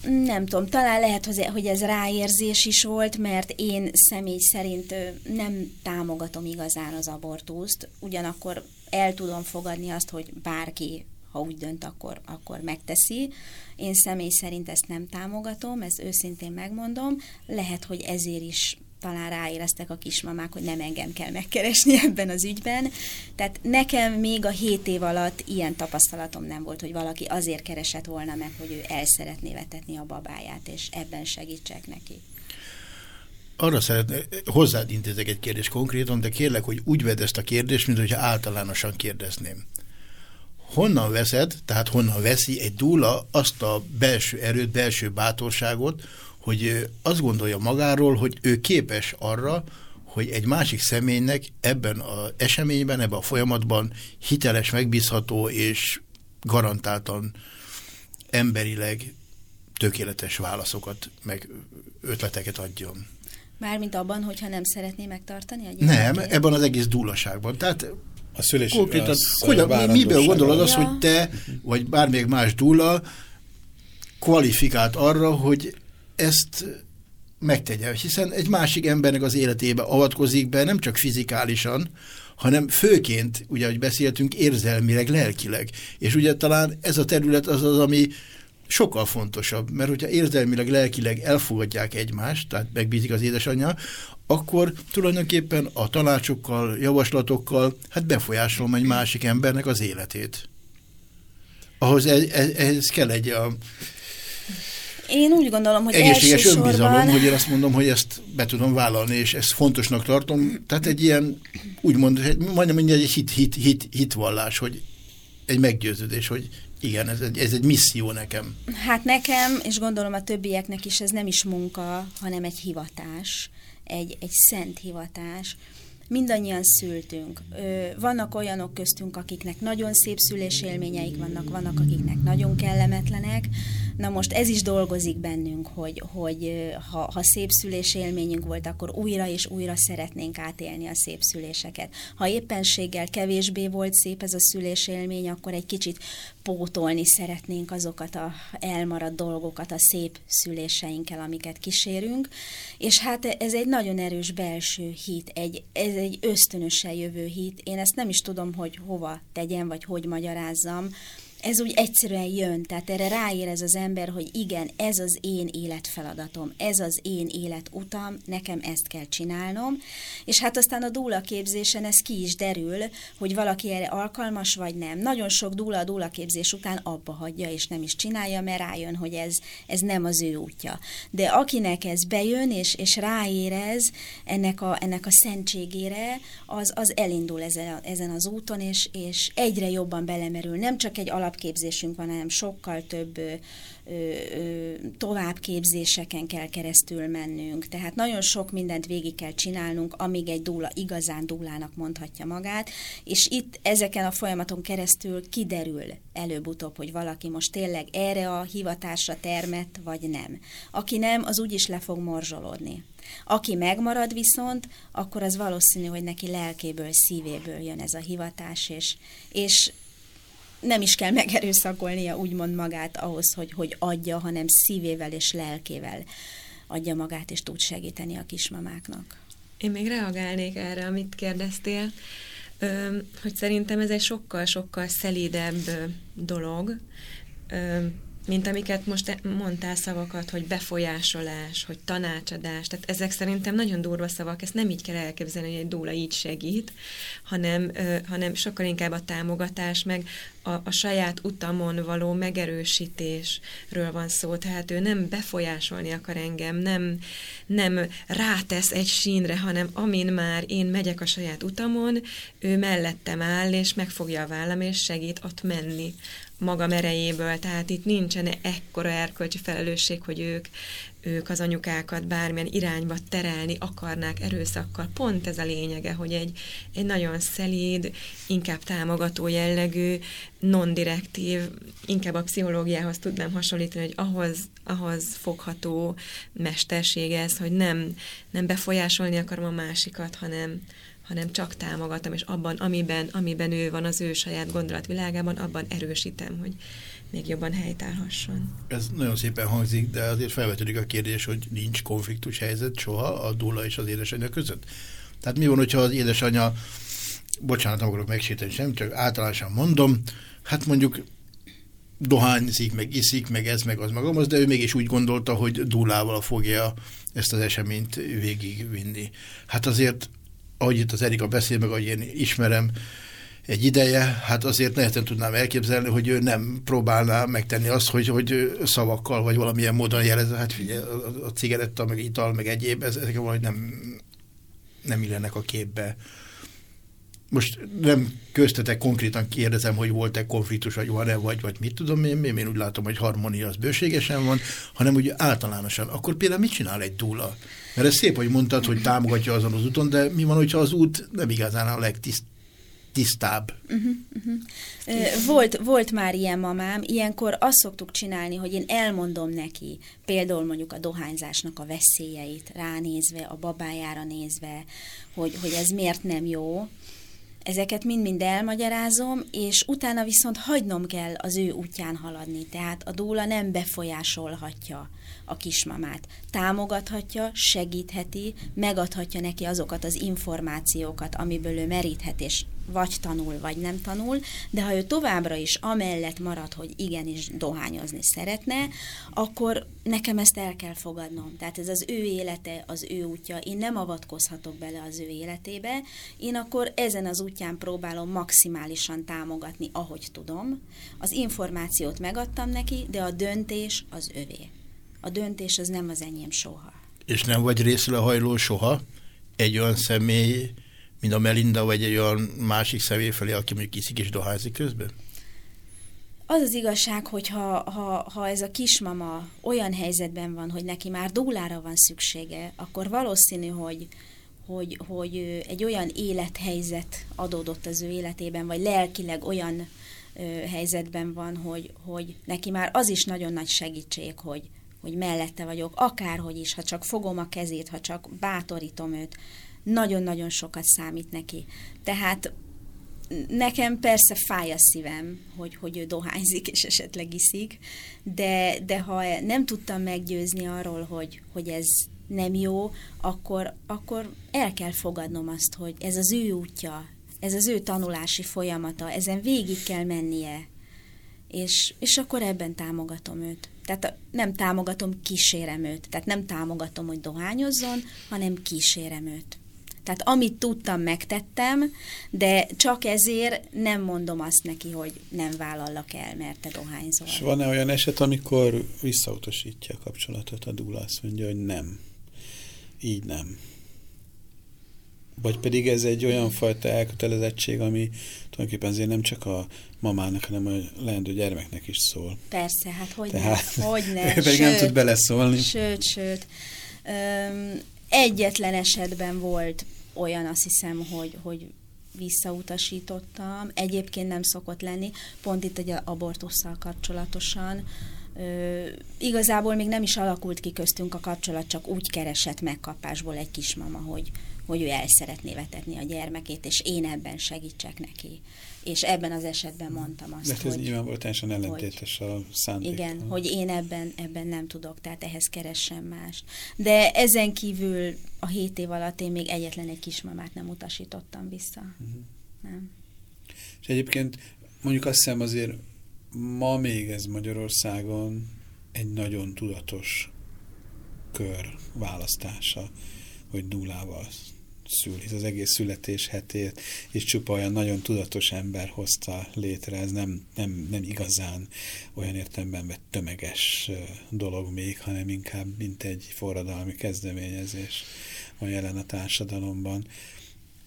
Nem tudom, talán lehet, hogy ez ráérzés is volt, mert én személy szerint nem támogatom igazán az abortuszt, ugyanakkor el tudom fogadni azt, hogy bárki ha úgy dönt, akkor, akkor megteszi. Én személy szerint ezt nem támogatom, ezt őszintén megmondom. Lehet, hogy ezért is talán ráéreztek a kismamák, hogy nem engem kell megkeresni <laughs> ebben az ügyben. Tehát nekem még a hét év alatt ilyen tapasztalatom nem volt, hogy valaki azért keresett volna meg, hogy ő el szeretné vetetni a babáját, és ebben segítsek neki. Arra szeretne, hozzád intézek egy kérdés konkrétan, de kérlek, hogy úgy vedd ezt a kérdést, mint hogyha általánosan kérdezném. Honnan veszed, tehát honnan veszi egy dúla azt a belső erőt, belső bátorságot, hogy azt gondolja magáról, hogy ő képes arra, hogy egy másik személynek ebben az eseményben, ebben a folyamatban hiteles, megbízható és garantáltan emberileg tökéletes válaszokat, meg ötleteket adjon. Mármint abban, hogyha nem szeretné megtartani a Nem, ebben az egész dúlaságban. Tehát a szülés, konkrétan, az, hogy a, miből gondolod az, hogy te, vagy bármelyik más dúla kvalifikált arra, hogy ezt megtegye, hiszen egy másik embernek az életébe avatkozik be, nem csak fizikálisan, hanem főként, ugye, ahogy beszéltünk, érzelmileg, lelkileg. És ugye talán ez a terület az az, ami sokkal fontosabb, mert hogyha érzelmileg, lelkileg elfogadják egymást, tehát megbízik az édesanyja, akkor tulajdonképpen a tanácsokkal, javaslatokkal hát befolyásolom egy másik embernek az életét. Ahhoz ez, ez, ez kell egy a én úgy gondolom, hogy Egészséges elsősorban... önbizalom, hogy én azt mondom, hogy ezt be tudom vállalni, és ezt fontosnak tartom. Tehát egy ilyen, úgymond, majdnem mindegy, egy hit, hit, hit, hitvallás, hogy egy meggyőződés, hogy igen, ez egy, ez egy misszió nekem. Hát nekem, és gondolom a többieknek is, ez nem is munka, hanem egy hivatás, egy, egy szent hivatás mindannyian szültünk. Vannak olyanok köztünk, akiknek nagyon szép szülésélményeik vannak, vannak, akiknek nagyon kellemetlenek. Na most ez is dolgozik bennünk, hogy, hogy ha, ha szép szülésélményünk volt, akkor újra és újra szeretnénk átélni a szép szüléseket. Ha éppenséggel kevésbé volt szép ez a szülésélmény, akkor egy kicsit pótolni szeretnénk azokat a elmaradt dolgokat a szép szüléseinkkel, amiket kísérünk, és hát ez egy nagyon erős belső hit, egy, ez egy ösztönösen jövő hit. Én ezt nem is tudom, hogy hova tegyem, vagy hogy magyarázzam, ez úgy egyszerűen jön, tehát erre ráér ez az ember, hogy igen, ez az én életfeladatom, ez az én életutam, nekem ezt kell csinálnom, és hát aztán a dúla képzésen ez ki is derül, hogy valaki erre alkalmas vagy nem. Nagyon sok dúla a dúla képzés után abba hagyja, és nem is csinálja, mert rájön, hogy ez, ez nem az ő útja. De akinek ez bejön, és, és ráérez ennek a, ennek a szentségére, az, az elindul ezen, ezen az úton, és, és egyre jobban belemerül. Nem csak egy alap alapképzésünk van, hanem sokkal több ö, ö, továbbképzéseken kell keresztül mennünk. Tehát nagyon sok mindent végig kell csinálnunk, amíg egy dúla igazán dúlának mondhatja magát, és itt ezeken a folyamaton keresztül kiderül előbb-utóbb, hogy valaki most tényleg erre a hivatásra termett, vagy nem. Aki nem, az úgyis le fog morzsolódni. Aki megmarad viszont, akkor az valószínű, hogy neki lelkéből, szívéből jön ez a hivatás, és, és nem is kell megerőszakolnia úgymond magát ahhoz, hogy, hogy adja, hanem szívével és lelkével adja magát, és tud segíteni a kismamáknak. Én még reagálnék erre, amit kérdeztél, hogy szerintem ez egy sokkal-sokkal szelídebb dolog, mint amiket most e- mondtál szavakat, hogy befolyásolás, hogy tanácsadás, tehát ezek szerintem nagyon durva szavak, ezt nem így kell elképzelni, hogy egy dúla így segít, hanem, ö, hanem sokkal inkább a támogatás, meg a, a saját utamon való megerősítésről van szó, tehát ő nem befolyásolni akar engem, nem, nem rátesz egy sínre, hanem amin már én megyek a saját utamon, ő mellettem áll, és megfogja a vállam, és segít ott menni magam erejéből, tehát itt nincsen ekkora erkölcsi felelősség, hogy ők, ők az anyukákat bármilyen irányba terelni akarnák erőszakkal. Pont ez a lényege, hogy egy, egy nagyon szelíd, inkább támogató jellegű, non-direktív, inkább a pszichológiához tudnám hasonlítani, hogy ahhoz, ahhoz fogható mesterség ez, hogy nem, nem befolyásolni akarom a másikat, hanem, hanem csak támogatom, és abban, amiben, amiben ő van az ő saját gondolatvilágában, abban erősítem, hogy még jobban helytállhasson. Ez nagyon szépen hangzik, de azért felvetődik a kérdés, hogy nincs konfliktus helyzet soha a dúla és az édesanyja között. Tehát mi van, hogyha az édesanyja, bocsánat, nem akarok megsérteni sem, csak általánosan mondom, hát mondjuk dohányzik, meg iszik, meg ez, meg az, meg az, de ő mégis úgy gondolta, hogy dúlával fogja ezt az eseményt végigvinni. Hát azért ahogy itt az Erika beszél, meg ahogy én ismerem egy ideje, hát azért nehezen tudnám elképzelni, hogy ő nem próbálná megtenni azt, hogy, hogy szavakkal, vagy valamilyen módon jelez, hát figyelj, a, cigaretta, meg ital, meg egyéb, ez, ezek valahogy nem, nem illenek a képbe. Most nem köztetek konkrétan kérdezem, hogy volt-e konfliktus, vagy van-e, vagy, vagy mit tudom én, én, én úgy látom, hogy harmónia az bőségesen van, hanem úgy általánosan. Akkor például mit csinál egy dúla? Mert ez szép, hogy mondtad, hogy támogatja azon az úton, de mi van, hogyha az út nem igazán a legtiszt, tisztább. Uh-huh, uh-huh. Volt, volt már ilyen mamám, ilyenkor azt szoktuk csinálni, hogy én elmondom neki, például mondjuk a dohányzásnak a veszélyeit ránézve, a babájára nézve, hogy, hogy ez miért nem jó, Ezeket mind-mind elmagyarázom, és utána viszont hagynom kell az ő útján haladni. Tehát a dóla nem befolyásolhatja a kismamát. Támogathatja, segítheti, megadhatja neki azokat az információkat, amiből ő meríthet, és vagy tanul, vagy nem tanul, de ha ő továbbra is amellett marad, hogy igenis dohányozni szeretne, akkor nekem ezt el kell fogadnom. Tehát ez az ő élete, az ő útja. Én nem avatkozhatok bele az ő életébe, én akkor ezen az útján próbálom maximálisan támogatni, ahogy tudom. Az információt megadtam neki, de a döntés az övé. A döntés az nem az enyém soha. És nem vagy részre hajló soha egy olyan személy, mint a Melinda, vagy egy olyan másik személy felé, aki mondjuk iszik és dohányzik közben? Az az igazság, hogy ha, ha, ha ez a kismama olyan helyzetben van, hogy neki már dólára van szüksége, akkor valószínű, hogy, hogy, hogy egy olyan élethelyzet adódott az ő életében, vagy lelkileg olyan ö, helyzetben van, hogy, hogy neki már az is nagyon nagy segítség, hogy, hogy mellette vagyok, akárhogy is, ha csak fogom a kezét, ha csak bátorítom őt, nagyon-nagyon sokat számít neki. Tehát nekem persze fáj a szívem, hogy, hogy ő dohányzik és esetleg iszik, de, de ha nem tudtam meggyőzni arról, hogy, hogy ez nem jó, akkor, akkor el kell fogadnom azt, hogy ez az ő útja, ez az ő tanulási folyamata, ezen végig kell mennie. És, és akkor ebben támogatom őt. Tehát nem támogatom, kísérem őt. Tehát nem támogatom, hogy dohányozzon, hanem kísérem őt. Tehát amit tudtam, megtettem, de csak ezért nem mondom azt neki, hogy nem vállallak el, mert te dohányzol. És van-e olyan eset, amikor visszautasítja a kapcsolatot a dúla, azt mondja, hogy nem, így nem. Vagy pedig ez egy olyan fajta elkötelezettség, ami tulajdonképpen azért nem csak a mamának, hanem a leendő gyermeknek is szól. Persze, hát hogy Tehát, ne, <laughs> hogy ne. Ő sőt, nem tud beleszólni. Sőt, sőt. Öm, egyetlen esetben volt olyan, azt hiszem, hogy, hogy visszautasítottam. Egyébként nem szokott lenni, pont itt egy abortussal kapcsolatosan. Ö, igazából még nem is alakult ki köztünk a kapcsolat, csak úgy keresett megkapásból egy kismama, hogy, hogy ő el szeretné vetetni a gyermekét, és én ebben segítsek neki. És ebben az esetben mondtam azt, De ez hogy... nyilván volt teljesen ellentétes a szándék. Igen, hogy én ebben, ebben nem tudok, tehát ehhez keressem más. De ezen kívül a hét év alatt én még egyetlen egy kismamát nem utasítottam vissza. Uh-huh. Nem. És egyébként mondjuk azt hiszem azért ma még ez Magyarországon egy nagyon tudatos kör választása, hogy nullával szül, hisz az egész születés hetét, és csupa olyan nagyon tudatos ember hozta létre, ez nem, nem, nem igazán olyan értelemben vett tömeges dolog még, hanem inkább mint egy forradalmi kezdeményezés van jelen a társadalomban.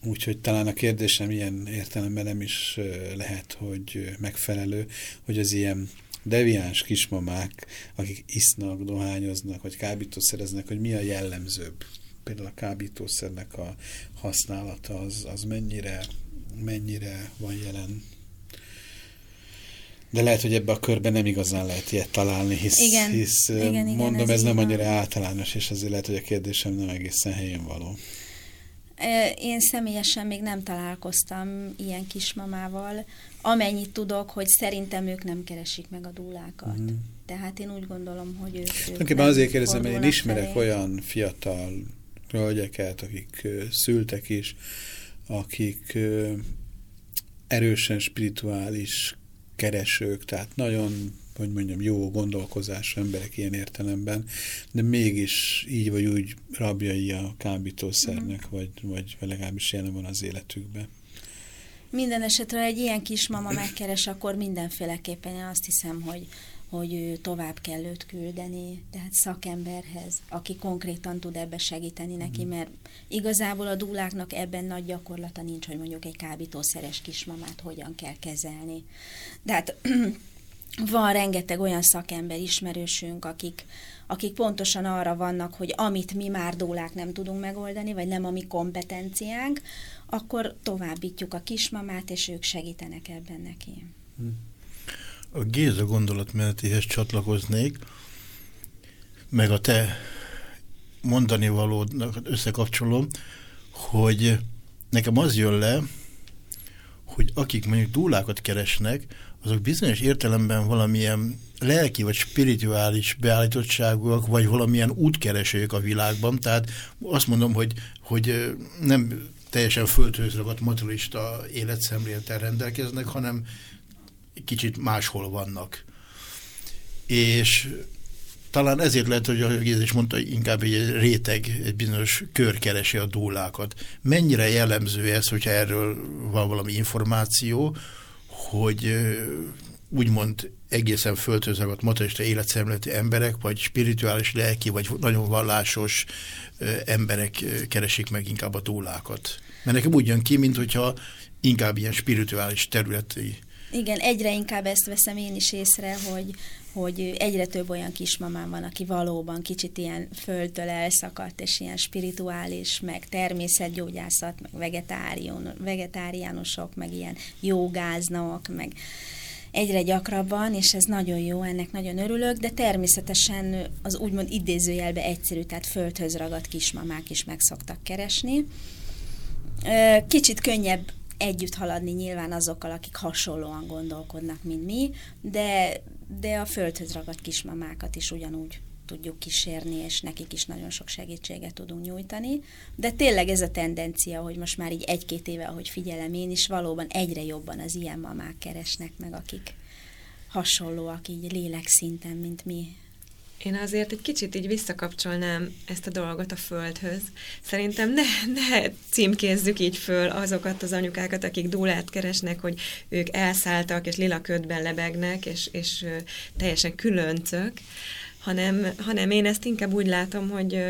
Úgyhogy talán a kérdésem ilyen értelemben nem is lehet, hogy megfelelő, hogy az ilyen deviáns kismamák, akik isznak, dohányoznak, vagy kábítószereznek, hogy mi a jellemzőbb például a kábítószernek a használata az, az mennyire, mennyire van jelen de lehet, hogy ebbe a körben nem igazán lehet ilyet találni, hisz, igen, hisz igen, igen, mondom, ez, ez nem annyira van. általános, és azért lehet, hogy a kérdésem nem egészen helyén való. Én személyesen még nem találkoztam ilyen kismamával. Amennyit tudok, hogy szerintem ők nem keresik meg a dúlákat. Mm. Tehát én úgy gondolom, hogy ők... Tulajdonképpen azért kérdezem, mert én ismerek felé. olyan fiatal hölgyeket, akik szültek is, akik erősen spirituális keresők, tehát nagyon, hogy mondjam, jó gondolkozású emberek ilyen értelemben, de mégis így vagy úgy rabjai a kábítószernek, mm. vagy, vagy legalábbis jelen van az életükben. Minden esetre egy ilyen kismama megkeres, akkor mindenféleképpen én azt hiszem, hogy hogy tovább kell őt küldeni, tehát szakemberhez, aki konkrétan tud ebbe segíteni neki, mhm. mert igazából a dúláknak ebben nagy gyakorlata nincs, hogy mondjuk egy kábítószeres kismamát hogyan kell kezelni. De hát <clears throat> van rengeteg olyan szakember ismerősünk, akik, akik pontosan arra vannak, hogy amit mi már dólák nem tudunk megoldani, vagy nem a mi kompetenciánk, akkor továbbítjuk a kismamát, és ők segítenek ebben neki. Hmm a Géza gondolatmenetéhez csatlakoznék, meg a te mondani valódnak összekapcsolom, hogy nekem az jön le, hogy akik mondjuk dúlákat keresnek, azok bizonyos értelemben valamilyen lelki vagy spirituális beállítottságúak, vagy valamilyen útkeresők a világban. Tehát azt mondom, hogy, hogy nem teljesen földhöz ragadt materialista életszemlélettel rendelkeznek, hanem kicsit máshol vannak. És talán ezért lehet, hogy a is mondta, inkább egy réteg, egy bizonyos kör keresi a dúlákat. Mennyire jellemző ez, hogyha erről van valami információ, hogy úgymond egészen földhözagat materialista életszemleti emberek, vagy spirituális, lelki, vagy nagyon vallásos emberek keresik meg inkább a dúlákat. Mert nekem úgy jön ki, mint hogyha inkább ilyen spirituális területi igen, egyre inkább ezt veszem én is észre, hogy, hogy egyre több olyan kismamám van, aki valóban kicsit ilyen földtől elszakadt, és ilyen spirituális, meg természetgyógyászat, meg vegetárion, vegetáriánusok, meg ilyen jogáznak, meg egyre gyakrabban, és ez nagyon jó, ennek nagyon örülök, de természetesen az úgymond idézőjelbe egyszerű, tehát földhöz ragadt kismamák is meg szoktak keresni. Kicsit könnyebb együtt haladni nyilván azokkal, akik hasonlóan gondolkodnak, mint mi, de, de a földhöz ragadt kismamákat is ugyanúgy tudjuk kísérni, és nekik is nagyon sok segítséget tudunk nyújtani. De tényleg ez a tendencia, hogy most már így egy-két éve, ahogy figyelem én is, valóban egyre jobban az ilyen mamák keresnek meg, akik hasonlóak így lélekszinten, mint mi. Én azért egy kicsit így visszakapcsolnám ezt a dolgot a földhöz. Szerintem ne, ne címkézzük így föl azokat az anyukákat, akik dúlát keresnek, hogy ők elszálltak és lila ködben lebegnek, és, és teljesen különcök, hanem, hanem én ezt inkább úgy látom, hogy,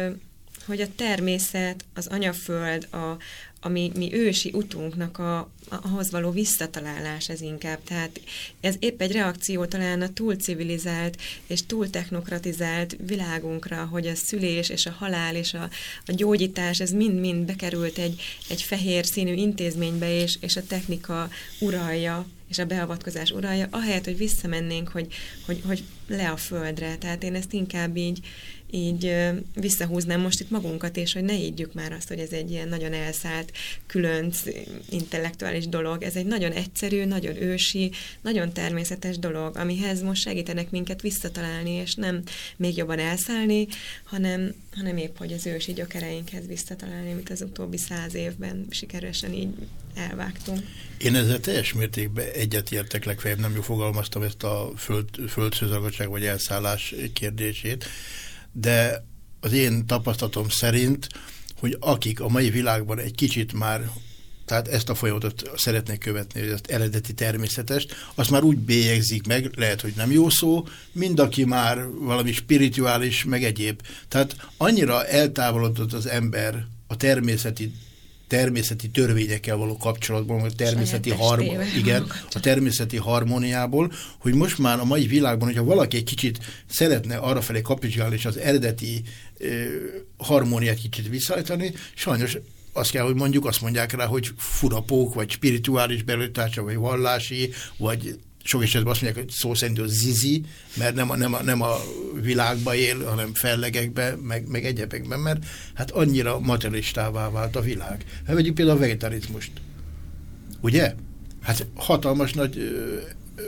hogy a természet, az anyaföld, a, a mi, ősi utunknak a, ahhoz való visszatalálás ez inkább. Tehát ez épp egy reakció talán a túl civilizált és túl technokratizált világunkra, hogy a szülés és a halál és a, a gyógyítás, ez mind-mind bekerült egy, egy fehér színű intézménybe, és, és a technika uralja és a beavatkozás uralja, ahelyett, hogy visszamennénk, hogy, hogy, hogy le a földre. Tehát én ezt inkább így, így visszahúznám most itt magunkat, és hogy ne higgyük már azt, hogy ez egy ilyen nagyon elszállt, különc, intellektuális dolog. Ez egy nagyon egyszerű, nagyon ősi, nagyon természetes dolog, amihez most segítenek minket visszatalálni, és nem még jobban elszállni, hanem, hanem épp, hogy az ősi gyökereinkhez visszatalálni, amit az utóbbi száz évben sikeresen így elvágtunk. Én ezzel teljes mértékben egyetértek, legfeljebb nem jó fogalmaztam ezt a föld, földszőzagottság vagy elszállás kérdését, de az én tapasztalatom szerint, hogy akik a mai világban egy kicsit már tehát ezt a folyamatot szeretnék követni, hogy ezt eredeti természetest, azt már úgy bélyegzik meg, lehet, hogy nem jó szó, mind aki már valami spirituális, meg egyéb. Tehát annyira eltávolodott az ember a természeti természeti törvényekkel való kapcsolatban, a természeti, harmo- igen, a természeti harmóniából, hogy most már a mai világban, hogyha valaki egy kicsit szeretne arrafelé kapcsolni és az eredeti ö, harmóniát kicsit visszaállítani, sajnos azt kell, hogy mondjuk, azt mondják rá, hogy furapók, vagy spirituális belőtársa, vagy vallási, vagy sok esetben azt mondják, hogy szó szerint az zizi, mert nem a, nem a, nem a világba él, hanem fellegekbe, meg, meg egyebekben, mert hát annyira materialistává vált a világ. Hát vegyük például a vegetarizmust. Ugye? Hát hatalmas nagy ö, ö,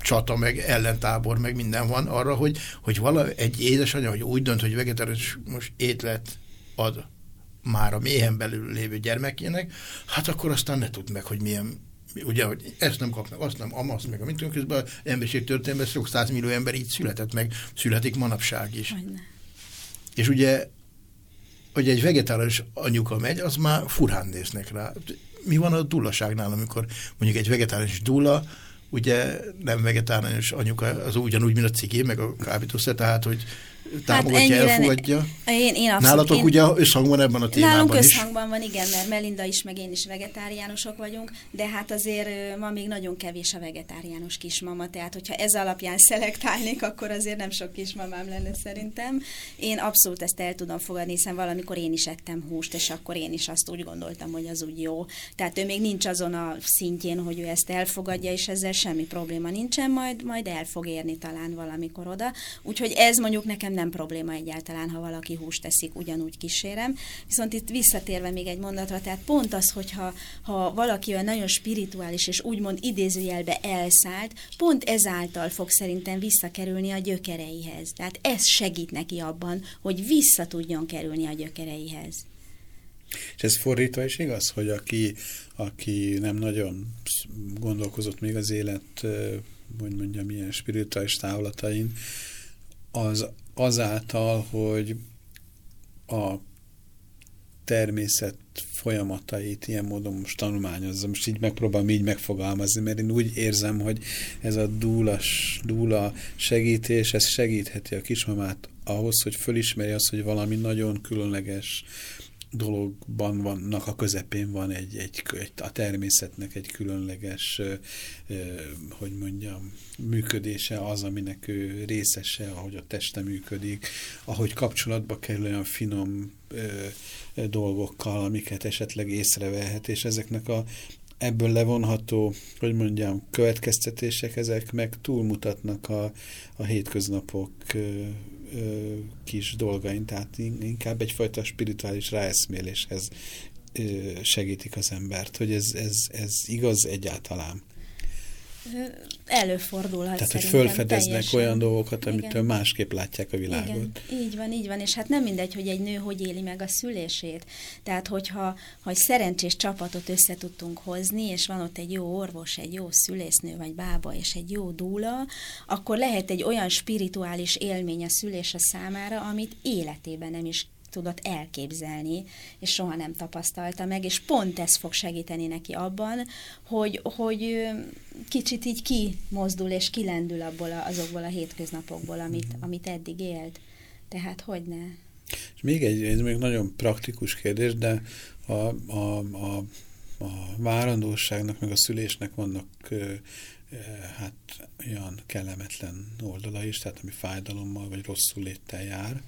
csata, meg ellentábor, meg minden van arra, hogy, hogy vala egy édesanyja, hogy úgy dönt, hogy vegetariánus étlet ad már a méhen belül lévő gyermekének, hát akkor aztán ne tud meg, hogy milyen ugye, hogy ezt nem kapnak, azt nem, amazt meg, amit közben az emberiség történetben sok százmillió ember így született meg, születik manapság is. Hogyne. És ugye, hogy egy vegetáriánus anyuka megy, az már furán néznek rá. Mi van a dullaságnál, amikor mondjuk egy vegetáriánus dulla, ugye nem vegetáriánus anyuka, az ugyanúgy, mint a cigé, meg a kábítószer, tehát, hogy támogatja, hát elfogadja. Én, én abszolút, Nálatok én, ugye összhangban ebben a témában Nálunk is. összhangban van, igen, mert Melinda is, meg én is vegetáriánusok vagyunk, de hát azért ma még nagyon kevés a vegetáriánus kismama, tehát hogyha ez alapján <laughs> szelektálnék, akkor azért nem sok kismamám lenne szerintem. Én abszolút ezt el tudom fogadni, hiszen valamikor én is ettem húst, és akkor én is azt úgy gondoltam, hogy az úgy jó. Tehát ő még nincs azon a szintjén, hogy ő ezt elfogadja, és ezzel semmi probléma nincsen, majd, majd el fog érni talán valamikor oda. Úgyhogy ez mondjuk nekem nem probléma egyáltalán, ha valaki húst teszik, ugyanúgy kísérem. Viszont itt visszatérve még egy mondatra, tehát pont az, hogyha ha valaki olyan nagyon spirituális és úgymond idézőjelbe elszállt, pont ezáltal fog szerintem visszakerülni a gyökereihez. Tehát ez segít neki abban, hogy vissza tudjon kerülni a gyökereihez. És ez fordítva is igaz, hogy aki, aki nem nagyon gondolkozott még az élet, hogy mondjam, milyen spirituális távlatain, az azáltal, hogy a természet folyamatait ilyen módon most tanulmányozza. Most így megpróbálom így megfogalmazni, mert én úgy érzem, hogy ez a dúlas, dúla segítés, ez segítheti a kismamát ahhoz, hogy fölismeri azt, hogy valami nagyon különleges dologban vannak, a közepén van egy, egy, egy a természetnek egy különleges, hogy mondjam, működése az, aminek ő részese, ahogy a teste működik, ahogy kapcsolatba kerül olyan finom dolgokkal, amiket esetleg észrevehet, és ezeknek a ebből levonható, hogy mondjam, következtetések, ezek meg túlmutatnak a, a hétköznapok kis dolgain, tehát inkább egyfajta spirituális ráeszméléshez segítik az embert, hogy ez, ez, ez igaz egyáltalán. Előfordulhat Tehát, hogy fölfedeznek teljesen. olyan dolgokat, amitől Igen. másképp látják a világot. Igen, így van, így van, és hát nem mindegy, hogy egy nő hogy éli meg a szülését. Tehát, hogyha ha egy szerencsés csapatot össze tudtunk hozni, és van ott egy jó orvos, egy jó szülésznő vagy bába, és egy jó dúla, akkor lehet egy olyan spirituális élmény a szülése számára, amit életében nem is tudott elképzelni, és soha nem tapasztalta meg, és pont ez fog segíteni neki abban, hogy, hogy kicsit így kimozdul és kilendül abból a, azokból a hétköznapokból, amit, amit eddig élt. Tehát hogy ne? És még egy, ez még nagyon praktikus kérdés, de a, a, a, a várandóságnak, meg a szülésnek vannak hát olyan kellemetlen oldala is, tehát ami fájdalommal vagy rosszul léttel jár,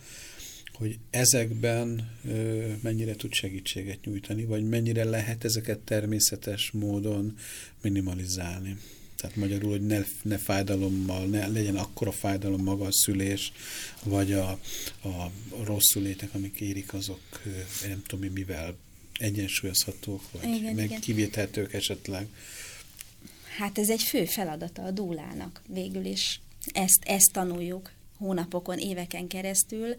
hogy ezekben ö, mennyire tud segítséget nyújtani, vagy mennyire lehet ezeket természetes módon minimalizálni. Tehát magyarul, hogy ne, ne fájdalommal, ne legyen akkora fájdalom maga a szülés, vagy a, a rosszul létek, amik érik, azok nem tudom, én, mivel egyensúlyozhatók, vagy Igen, esetleg. Hát ez egy fő feladata a dúlának végül is. Ezt, ezt tanuljuk hónapokon, éveken keresztül.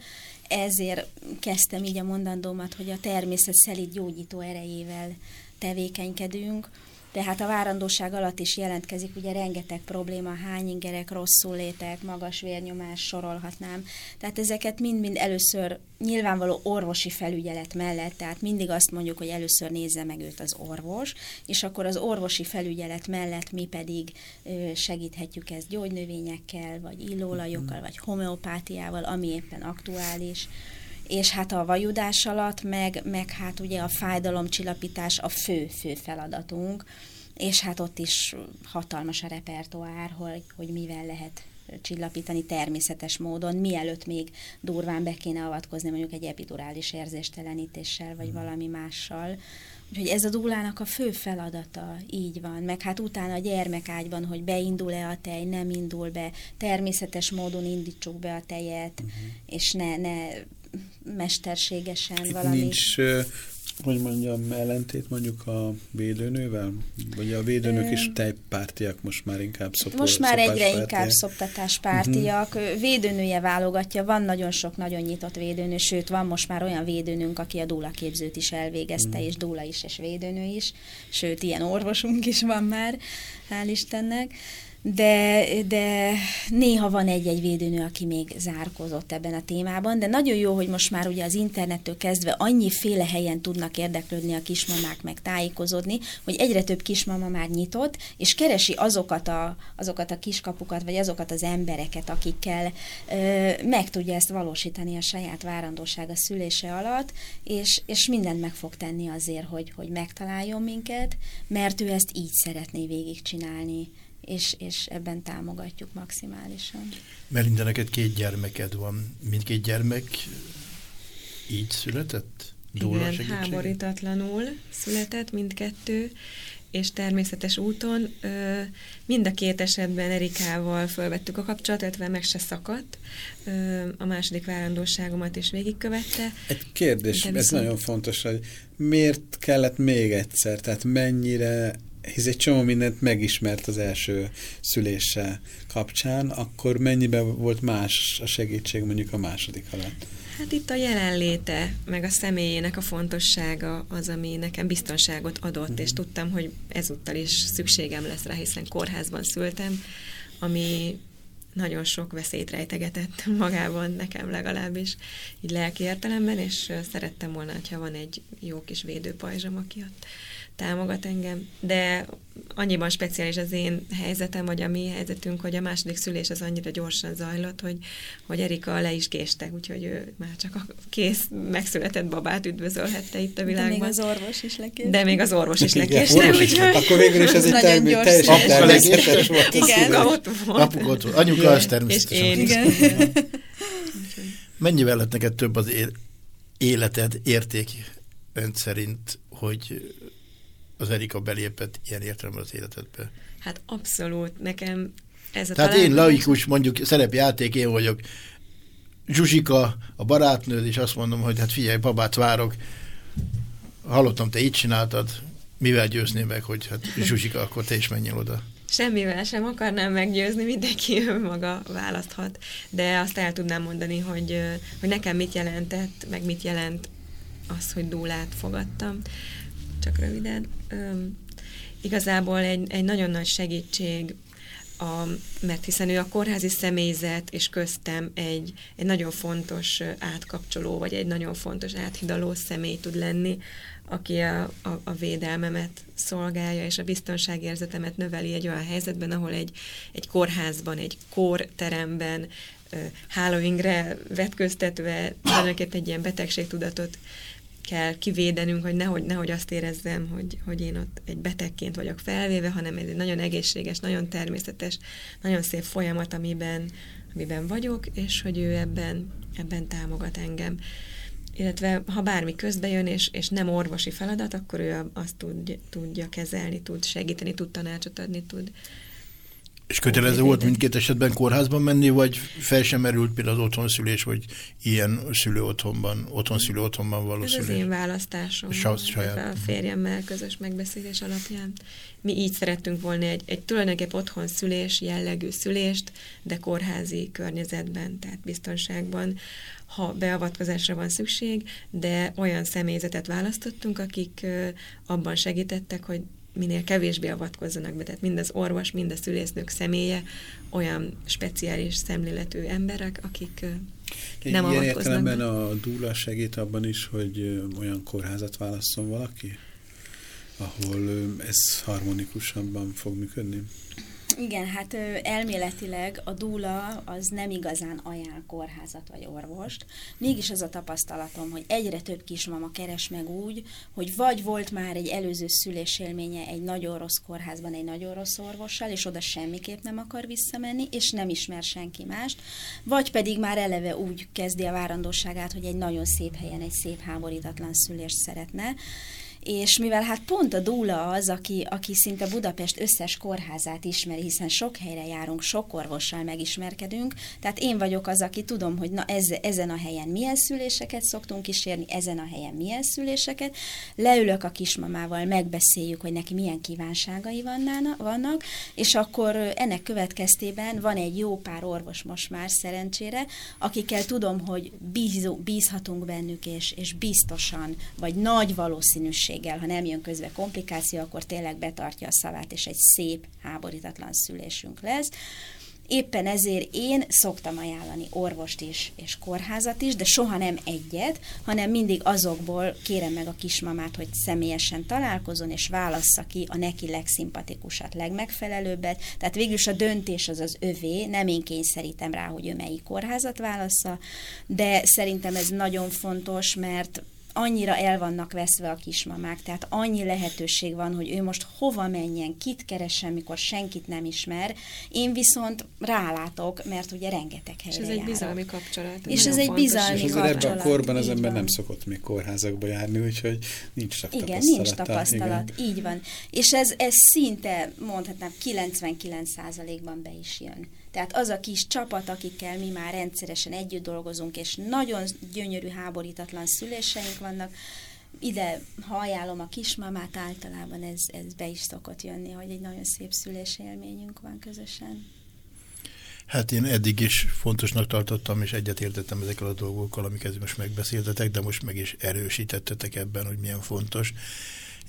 Ezért kezdtem így a mondandómat, hogy a természet szelíd gyógyító erejével tevékenykedünk. Tehát a várandóság alatt is jelentkezik ugye rengeteg probléma, hányingerek, rosszul létek, magas vérnyomás, sorolhatnám. Tehát ezeket mind-mind először nyilvánvaló orvosi felügyelet mellett, tehát mindig azt mondjuk, hogy először nézze meg őt az orvos, és akkor az orvosi felügyelet mellett mi pedig segíthetjük ezt gyógynövényekkel, vagy illóolajokkal, vagy homeopátiával, ami éppen aktuális és hát a vajudás alatt, meg, meg hát ugye a fájdalomcsillapítás a fő-fő feladatunk, és hát ott is hatalmas a repertoár, hogy, hogy mivel lehet csillapítani természetes módon, mielőtt még durván be kéne avatkozni mondjuk egy epidurális érzéstelenítéssel, vagy valami mással. Úgyhogy ez a dúlának a fő feladata, így van. Meg hát utána a gyermekágyban, hogy beindul-e a tej, nem indul be, természetes módon indítsuk be a tejet, uh-huh. és ne, ne mesterségesen Itt valami... nincs, hogy mondjam, ellentét mondjuk a védőnővel? Vagy a védőnök is tejpártiak most már inkább szopó, Most már egyre inkább szoptatáspártiak. Uh-huh. Védőnője válogatja, van nagyon sok nagyon nyitott védőnő, sőt van most már olyan védőnünk, aki a dúlaképzőt is elvégezte, uh-huh. és dúla is, és védőnő is, sőt ilyen orvosunk is van már, hál' Istennek. De, de néha van egy-egy védőnő, aki még zárkozott ebben a témában, de nagyon jó, hogy most már ugye az internettől kezdve annyiféle helyen tudnak érdeklődni a kismamák, meg tájékozódni, hogy egyre több kismama már nyitott, és keresi azokat a, azokat a kiskapukat, vagy azokat az embereket, akikkel ö, meg tudja ezt valósítani a saját várandósága szülése alatt, és, és mindent meg fog tenni azért, hogy, hogy megtaláljon minket, mert ő ezt így szeretné végigcsinálni és, és ebben támogatjuk maximálisan. Melinda, neked két gyermeked van. Mindkét gyermek így született? Dóla Igen, segítségével? háborítatlanul született mindkettő, és természetes úton ö, mind a két esetben Erikával fölvettük a kapcsolatot, illetve meg se szakadt. Ö, a második várandóságomat is végigkövette. Egy kérdés, De ez viszont- nagyon fontos, hogy miért kellett még egyszer, tehát mennyire, hisz egy csomó mindent megismert az első szülése kapcsán, akkor mennyiben volt más a segítség mondjuk a második alatt? Hát itt a jelenléte, meg a személyének a fontossága az, ami nekem biztonságot adott, és tudtam, hogy ezúttal is szükségem lesz rá, hiszen kórházban szültem, ami nagyon sok veszélyt rejtegetett <laughs> magában nekem legalábbis, így lelki értelemben, és szerettem volna, hogyha van egy jó kis védőpajzsom, aki ott támogat engem, de annyiban speciális az én helyzetem, vagy a mi helyzetünk, hogy a második szülés az annyira gyorsan zajlott, hogy, hogy Erika le is késtek, úgyhogy ő már csak a kész megszületett babát üdvözölhette itt a De világban. még az orvos is lekért. De még az orvos is lekéste, úgyhogy Akkor végül is ez egy gyors teljesen természetes volt. Igen. apuka ott volt. Apuk ott volt. Anyuka az És természetesen. én is. Igen. Mennyivel lett neked több az életed értékrend szerint, hogy az Erika belépett ilyen értelemben az életedbe? Hát abszolút, nekem ez a Tehát talán- én laikus, mondjuk szerepjáték, én vagyok Zsuzsika, a barátnőd, és azt mondom, hogy hát figyelj, babát várok, hallottam, te így csináltad, mivel győzni meg, hogy hát Zsuzsika, akkor te is menjél oda. Semmivel sem akarnám meggyőzni, mindenki maga választhat, de azt el tudnám mondani, hogy, hogy nekem mit jelentett, meg mit jelent az, hogy dúlát fogadtam. Csak röviden. Üm, igazából egy, egy nagyon nagy segítség a, mert hiszen ő a kórházi személyzet és köztem egy, egy nagyon fontos átkapcsoló, vagy egy nagyon fontos áthidaló személy tud lenni, aki a, a, a védelmemet szolgálja, és a biztonságérzetemet növeli egy olyan helyzetben, ahol egy, egy kórházban, egy kórteremben, hálóingre vetköztetve tulajdonképpen egy ilyen betegségtudatot kell kivédenünk, hogy nehogy, nehogy azt érezzem, hogy, hogy én ott egy betegként vagyok felvéve, hanem ez egy nagyon egészséges, nagyon természetes, nagyon szép folyamat, amiben, amiben vagyok, és hogy ő ebben, ebben támogat engem. Illetve ha bármi közbe jön, és, és nem orvosi feladat, akkor ő azt tud, tudja kezelni, tud segíteni, tud tanácsot adni, tud, és kötelező volt mindkét esetben kórházban menni, vagy fel sem merült például az otthonszülés, vagy ilyen szülő otthonban, otthonszülő otthonban való Ez szülés? az én választásom. Sa- saját. A férjemmel közös megbeszélés alapján. Mi így szerettünk volna egy, egy tulajdonképp otthon szülés jellegű szülést, de kórházi környezetben, tehát biztonságban, ha beavatkozásra van szükség, de olyan személyzetet választottunk, akik abban segítettek, hogy minél kevésbé avatkozzanak be, tehát mind az orvos, mind a szülésznők személye olyan speciális szemléletű emberek, akik nem Ilyen be. a dúla segít abban is, hogy olyan kórházat válasszon valaki, ahol ez harmonikusabban fog működni? Igen, hát elméletileg a dúla az nem igazán ajánl kórházat vagy orvost. Mégis az a tapasztalatom, hogy egyre több kismama keres meg úgy, hogy vagy volt már egy előző szülésélménye egy nagyon rossz kórházban, egy nagyon rossz orvossal, és oda semmiképp nem akar visszamenni, és nem ismer senki mást, vagy pedig már eleve úgy kezdi a várandóságát, hogy egy nagyon szép helyen, egy szép háborítatlan szülést szeretne, és mivel hát pont a Dúla az, aki, aki szinte Budapest összes kórházát ismeri, hiszen sok helyre járunk, sok orvossal megismerkedünk, tehát én vagyok az, aki tudom, hogy na ez, ezen a helyen milyen szüléseket szoktunk kísérni, ezen a helyen milyen szüléseket, leülök a kismamával, megbeszéljük, hogy neki milyen kívánságai vannak, és akkor ennek következtében van egy jó pár orvos most már szerencsére, akikkel tudom, hogy bízó, bízhatunk bennük, és, és biztosan, vagy nagy valószínűség segítséggel, ha nem jön közbe komplikáció, akkor tényleg betartja a szavát, és egy szép, háborítatlan szülésünk lesz. Éppen ezért én szoktam ajánlani orvost is, és kórházat is, de soha nem egyet, hanem mindig azokból kérem meg a kismamát, hogy személyesen találkozon, és válassza ki a neki legszimpatikusat, legmegfelelőbbet. Tehát végülis a döntés az az övé, nem én kényszerítem rá, hogy ő melyik kórházat válassza, de szerintem ez nagyon fontos, mert annyira el vannak veszve a kismamák, tehát annyi lehetőség van, hogy ő most hova menjen, kit keressen, mikor senkit nem ismer. Én viszont rálátok, mert ugye rengeteg helyre És ez egy járok. bizalmi kapcsolat. És ez egy bizalmi És azért ebben a kapcsolat, korban az ember nem szokott még kórházakba járni, úgyhogy nincs sok Igen, nincs tapasztalat, Igen. így van. És ez, ez szinte, mondhatnám, 99%-ban be is jön. Tehát az a kis csapat, akikkel mi már rendszeresen együtt dolgozunk, és nagyon gyönyörű, háborítatlan szüléseink vannak, ide, ha ajánlom a kismamát, általában ez, ez be is szokott jönni, hogy egy nagyon szép szülés élményünk van közösen. Hát én eddig is fontosnak tartottam, és egyetértettem ezekkel a dolgokkal, amiket most megbeszéltetek, de most meg is erősítettetek ebben, hogy milyen fontos.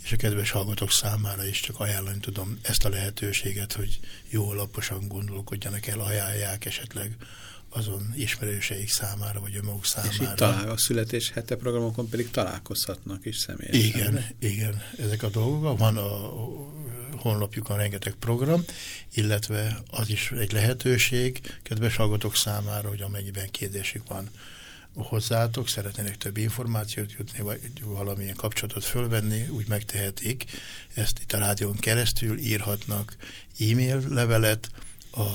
És a kedves hallgatók számára is csak ajánlani tudom ezt a lehetőséget, hogy jó alaposan gondolkodjanak el, ajánlják esetleg azon ismerőseik számára, vagy önmaguk És itt számára. talál, a születés hete programokon pedig találkozhatnak is személyesen. Igen, igen, ezek a dolgok. Van a honlapjukon rengeteg program, illetve az is egy lehetőség, kedves hallgatók számára, hogy amennyiben kérdésük van hozzátok, szeretnének több információt jutni, vagy valamilyen kapcsolatot fölvenni, úgy megtehetik. Ezt itt a rádión keresztül írhatnak e-mail levelet a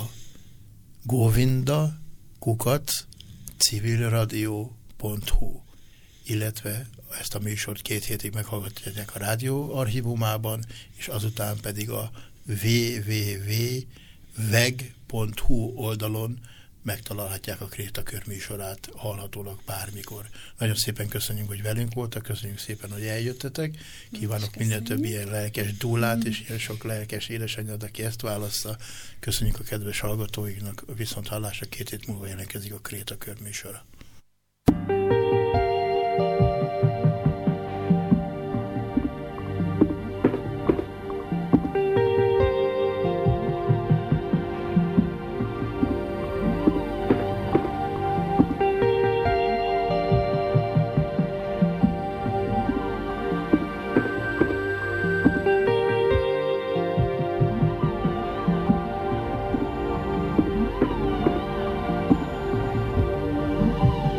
govinda kukat civilradio.hu illetve ezt a műsort két hétig meghallgatják a rádió archívumában, és azután pedig a www.veg.hu oldalon megtalálhatják a Krétakör műsorát hallhatólag bármikor. Nagyon szépen köszönjük, hogy velünk voltak, köszönjük szépen, hogy eljöttetek. Kívánok minél több ilyen lelkes dúlát és ilyen sok lelkes édesanyjad, aki ezt válassza. Köszönjük a kedves hallgatóinknak, viszont hallásra két hét múlva jelentkezik a Krétakör műsora.